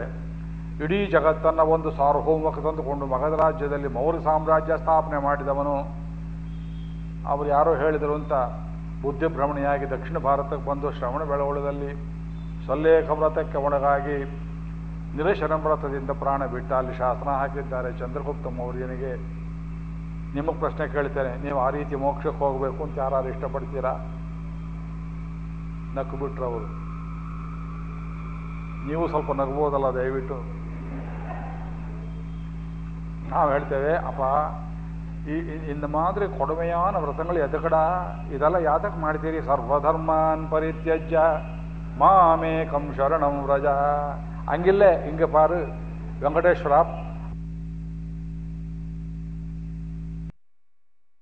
ಇಡೀ ಜಗತ್ತನ್ನು ಒಂದು ಸಾರ್ವಭೌಮಕ್ಕೆ ತಂದುಕೊಂಡು ಮಗಧ ರಾಜ್ಯದಲ್ಲಿ ಮೌರ್ಯ ಸಾಮ್ರಾಜ್ಯ ಸ್ಥಾಪನೆ ಮಾಡಿದವನು. ಅವರು ಯಾರೋ ಹೇಳಿದರು ಅಂತ ಬುದ್ಧಿಭ್ರಮಣೆಯಾಗಿ ದಕ್ಷಿಣ ಭಾರತಕ್ಕೆ ಬಂದು ಶ್ರವಣ ಬೆಳವಳದಲ್ಲಿ ಸಲ್ಲೇಖ ವ್ರತಕ್ಕೆ ಒಳಗಾಗಿ ನಿರಶನ ವ್ರತದಿಂದ ಪ್ರಾಣ ಬಿಟ್ಟ ಅಲ್ಲಿ ಶಾಸನ ಹಾಕಿದ್ದಾರೆ ಚಂದ್ರಗುಪ್ತ ಮೌರ್ಯನಿಗೆ. ನಿಮಗೆ ಪ್ರಶ್ನೆ ಕೇಳ್ತೇನೆ, ನೀವು ಆ ರೀತಿ ಮೋಕ್ಷಕ್ಕೆ ಹೋಗಬೇಕು ಅಂತ ಯಾರು ಇಷ್ಟಪಡ್ತೀರಾ? ನಕ್ಕು ಬಿಟ್ರು ಅವರು. ನೀವು ಸ್ವಲ್ಪ ನಗ್ಬೋದಲ್ಲ ದಯವಿಟ್ಟು? ನಾವು ಹೇಳ್ತೇವೆ, ಅಪ್ಪ, ಈ ಇಂದ ಮಾದರಿ ಕೊಡಮೆಯಾನ ವ್ರತಗಳು ಎದಕಡ? ಇದೆಲ್ಲ ಯಾತಕ್ಕೆ ಮಾಡ್ತೀರಿ? ಸರ್ವಧರ್ಮಾನ್ ಪರಿತ್ಯಜ್ಯ, ಮಾಮೇಕಂ ಶರಣಂ ವ್ರಜ. ಹಂಗಿಲ್ಲೇ, ಹಿಂಗೆ ಪಾರು ವೆಂಕಟೇಶ್ವರ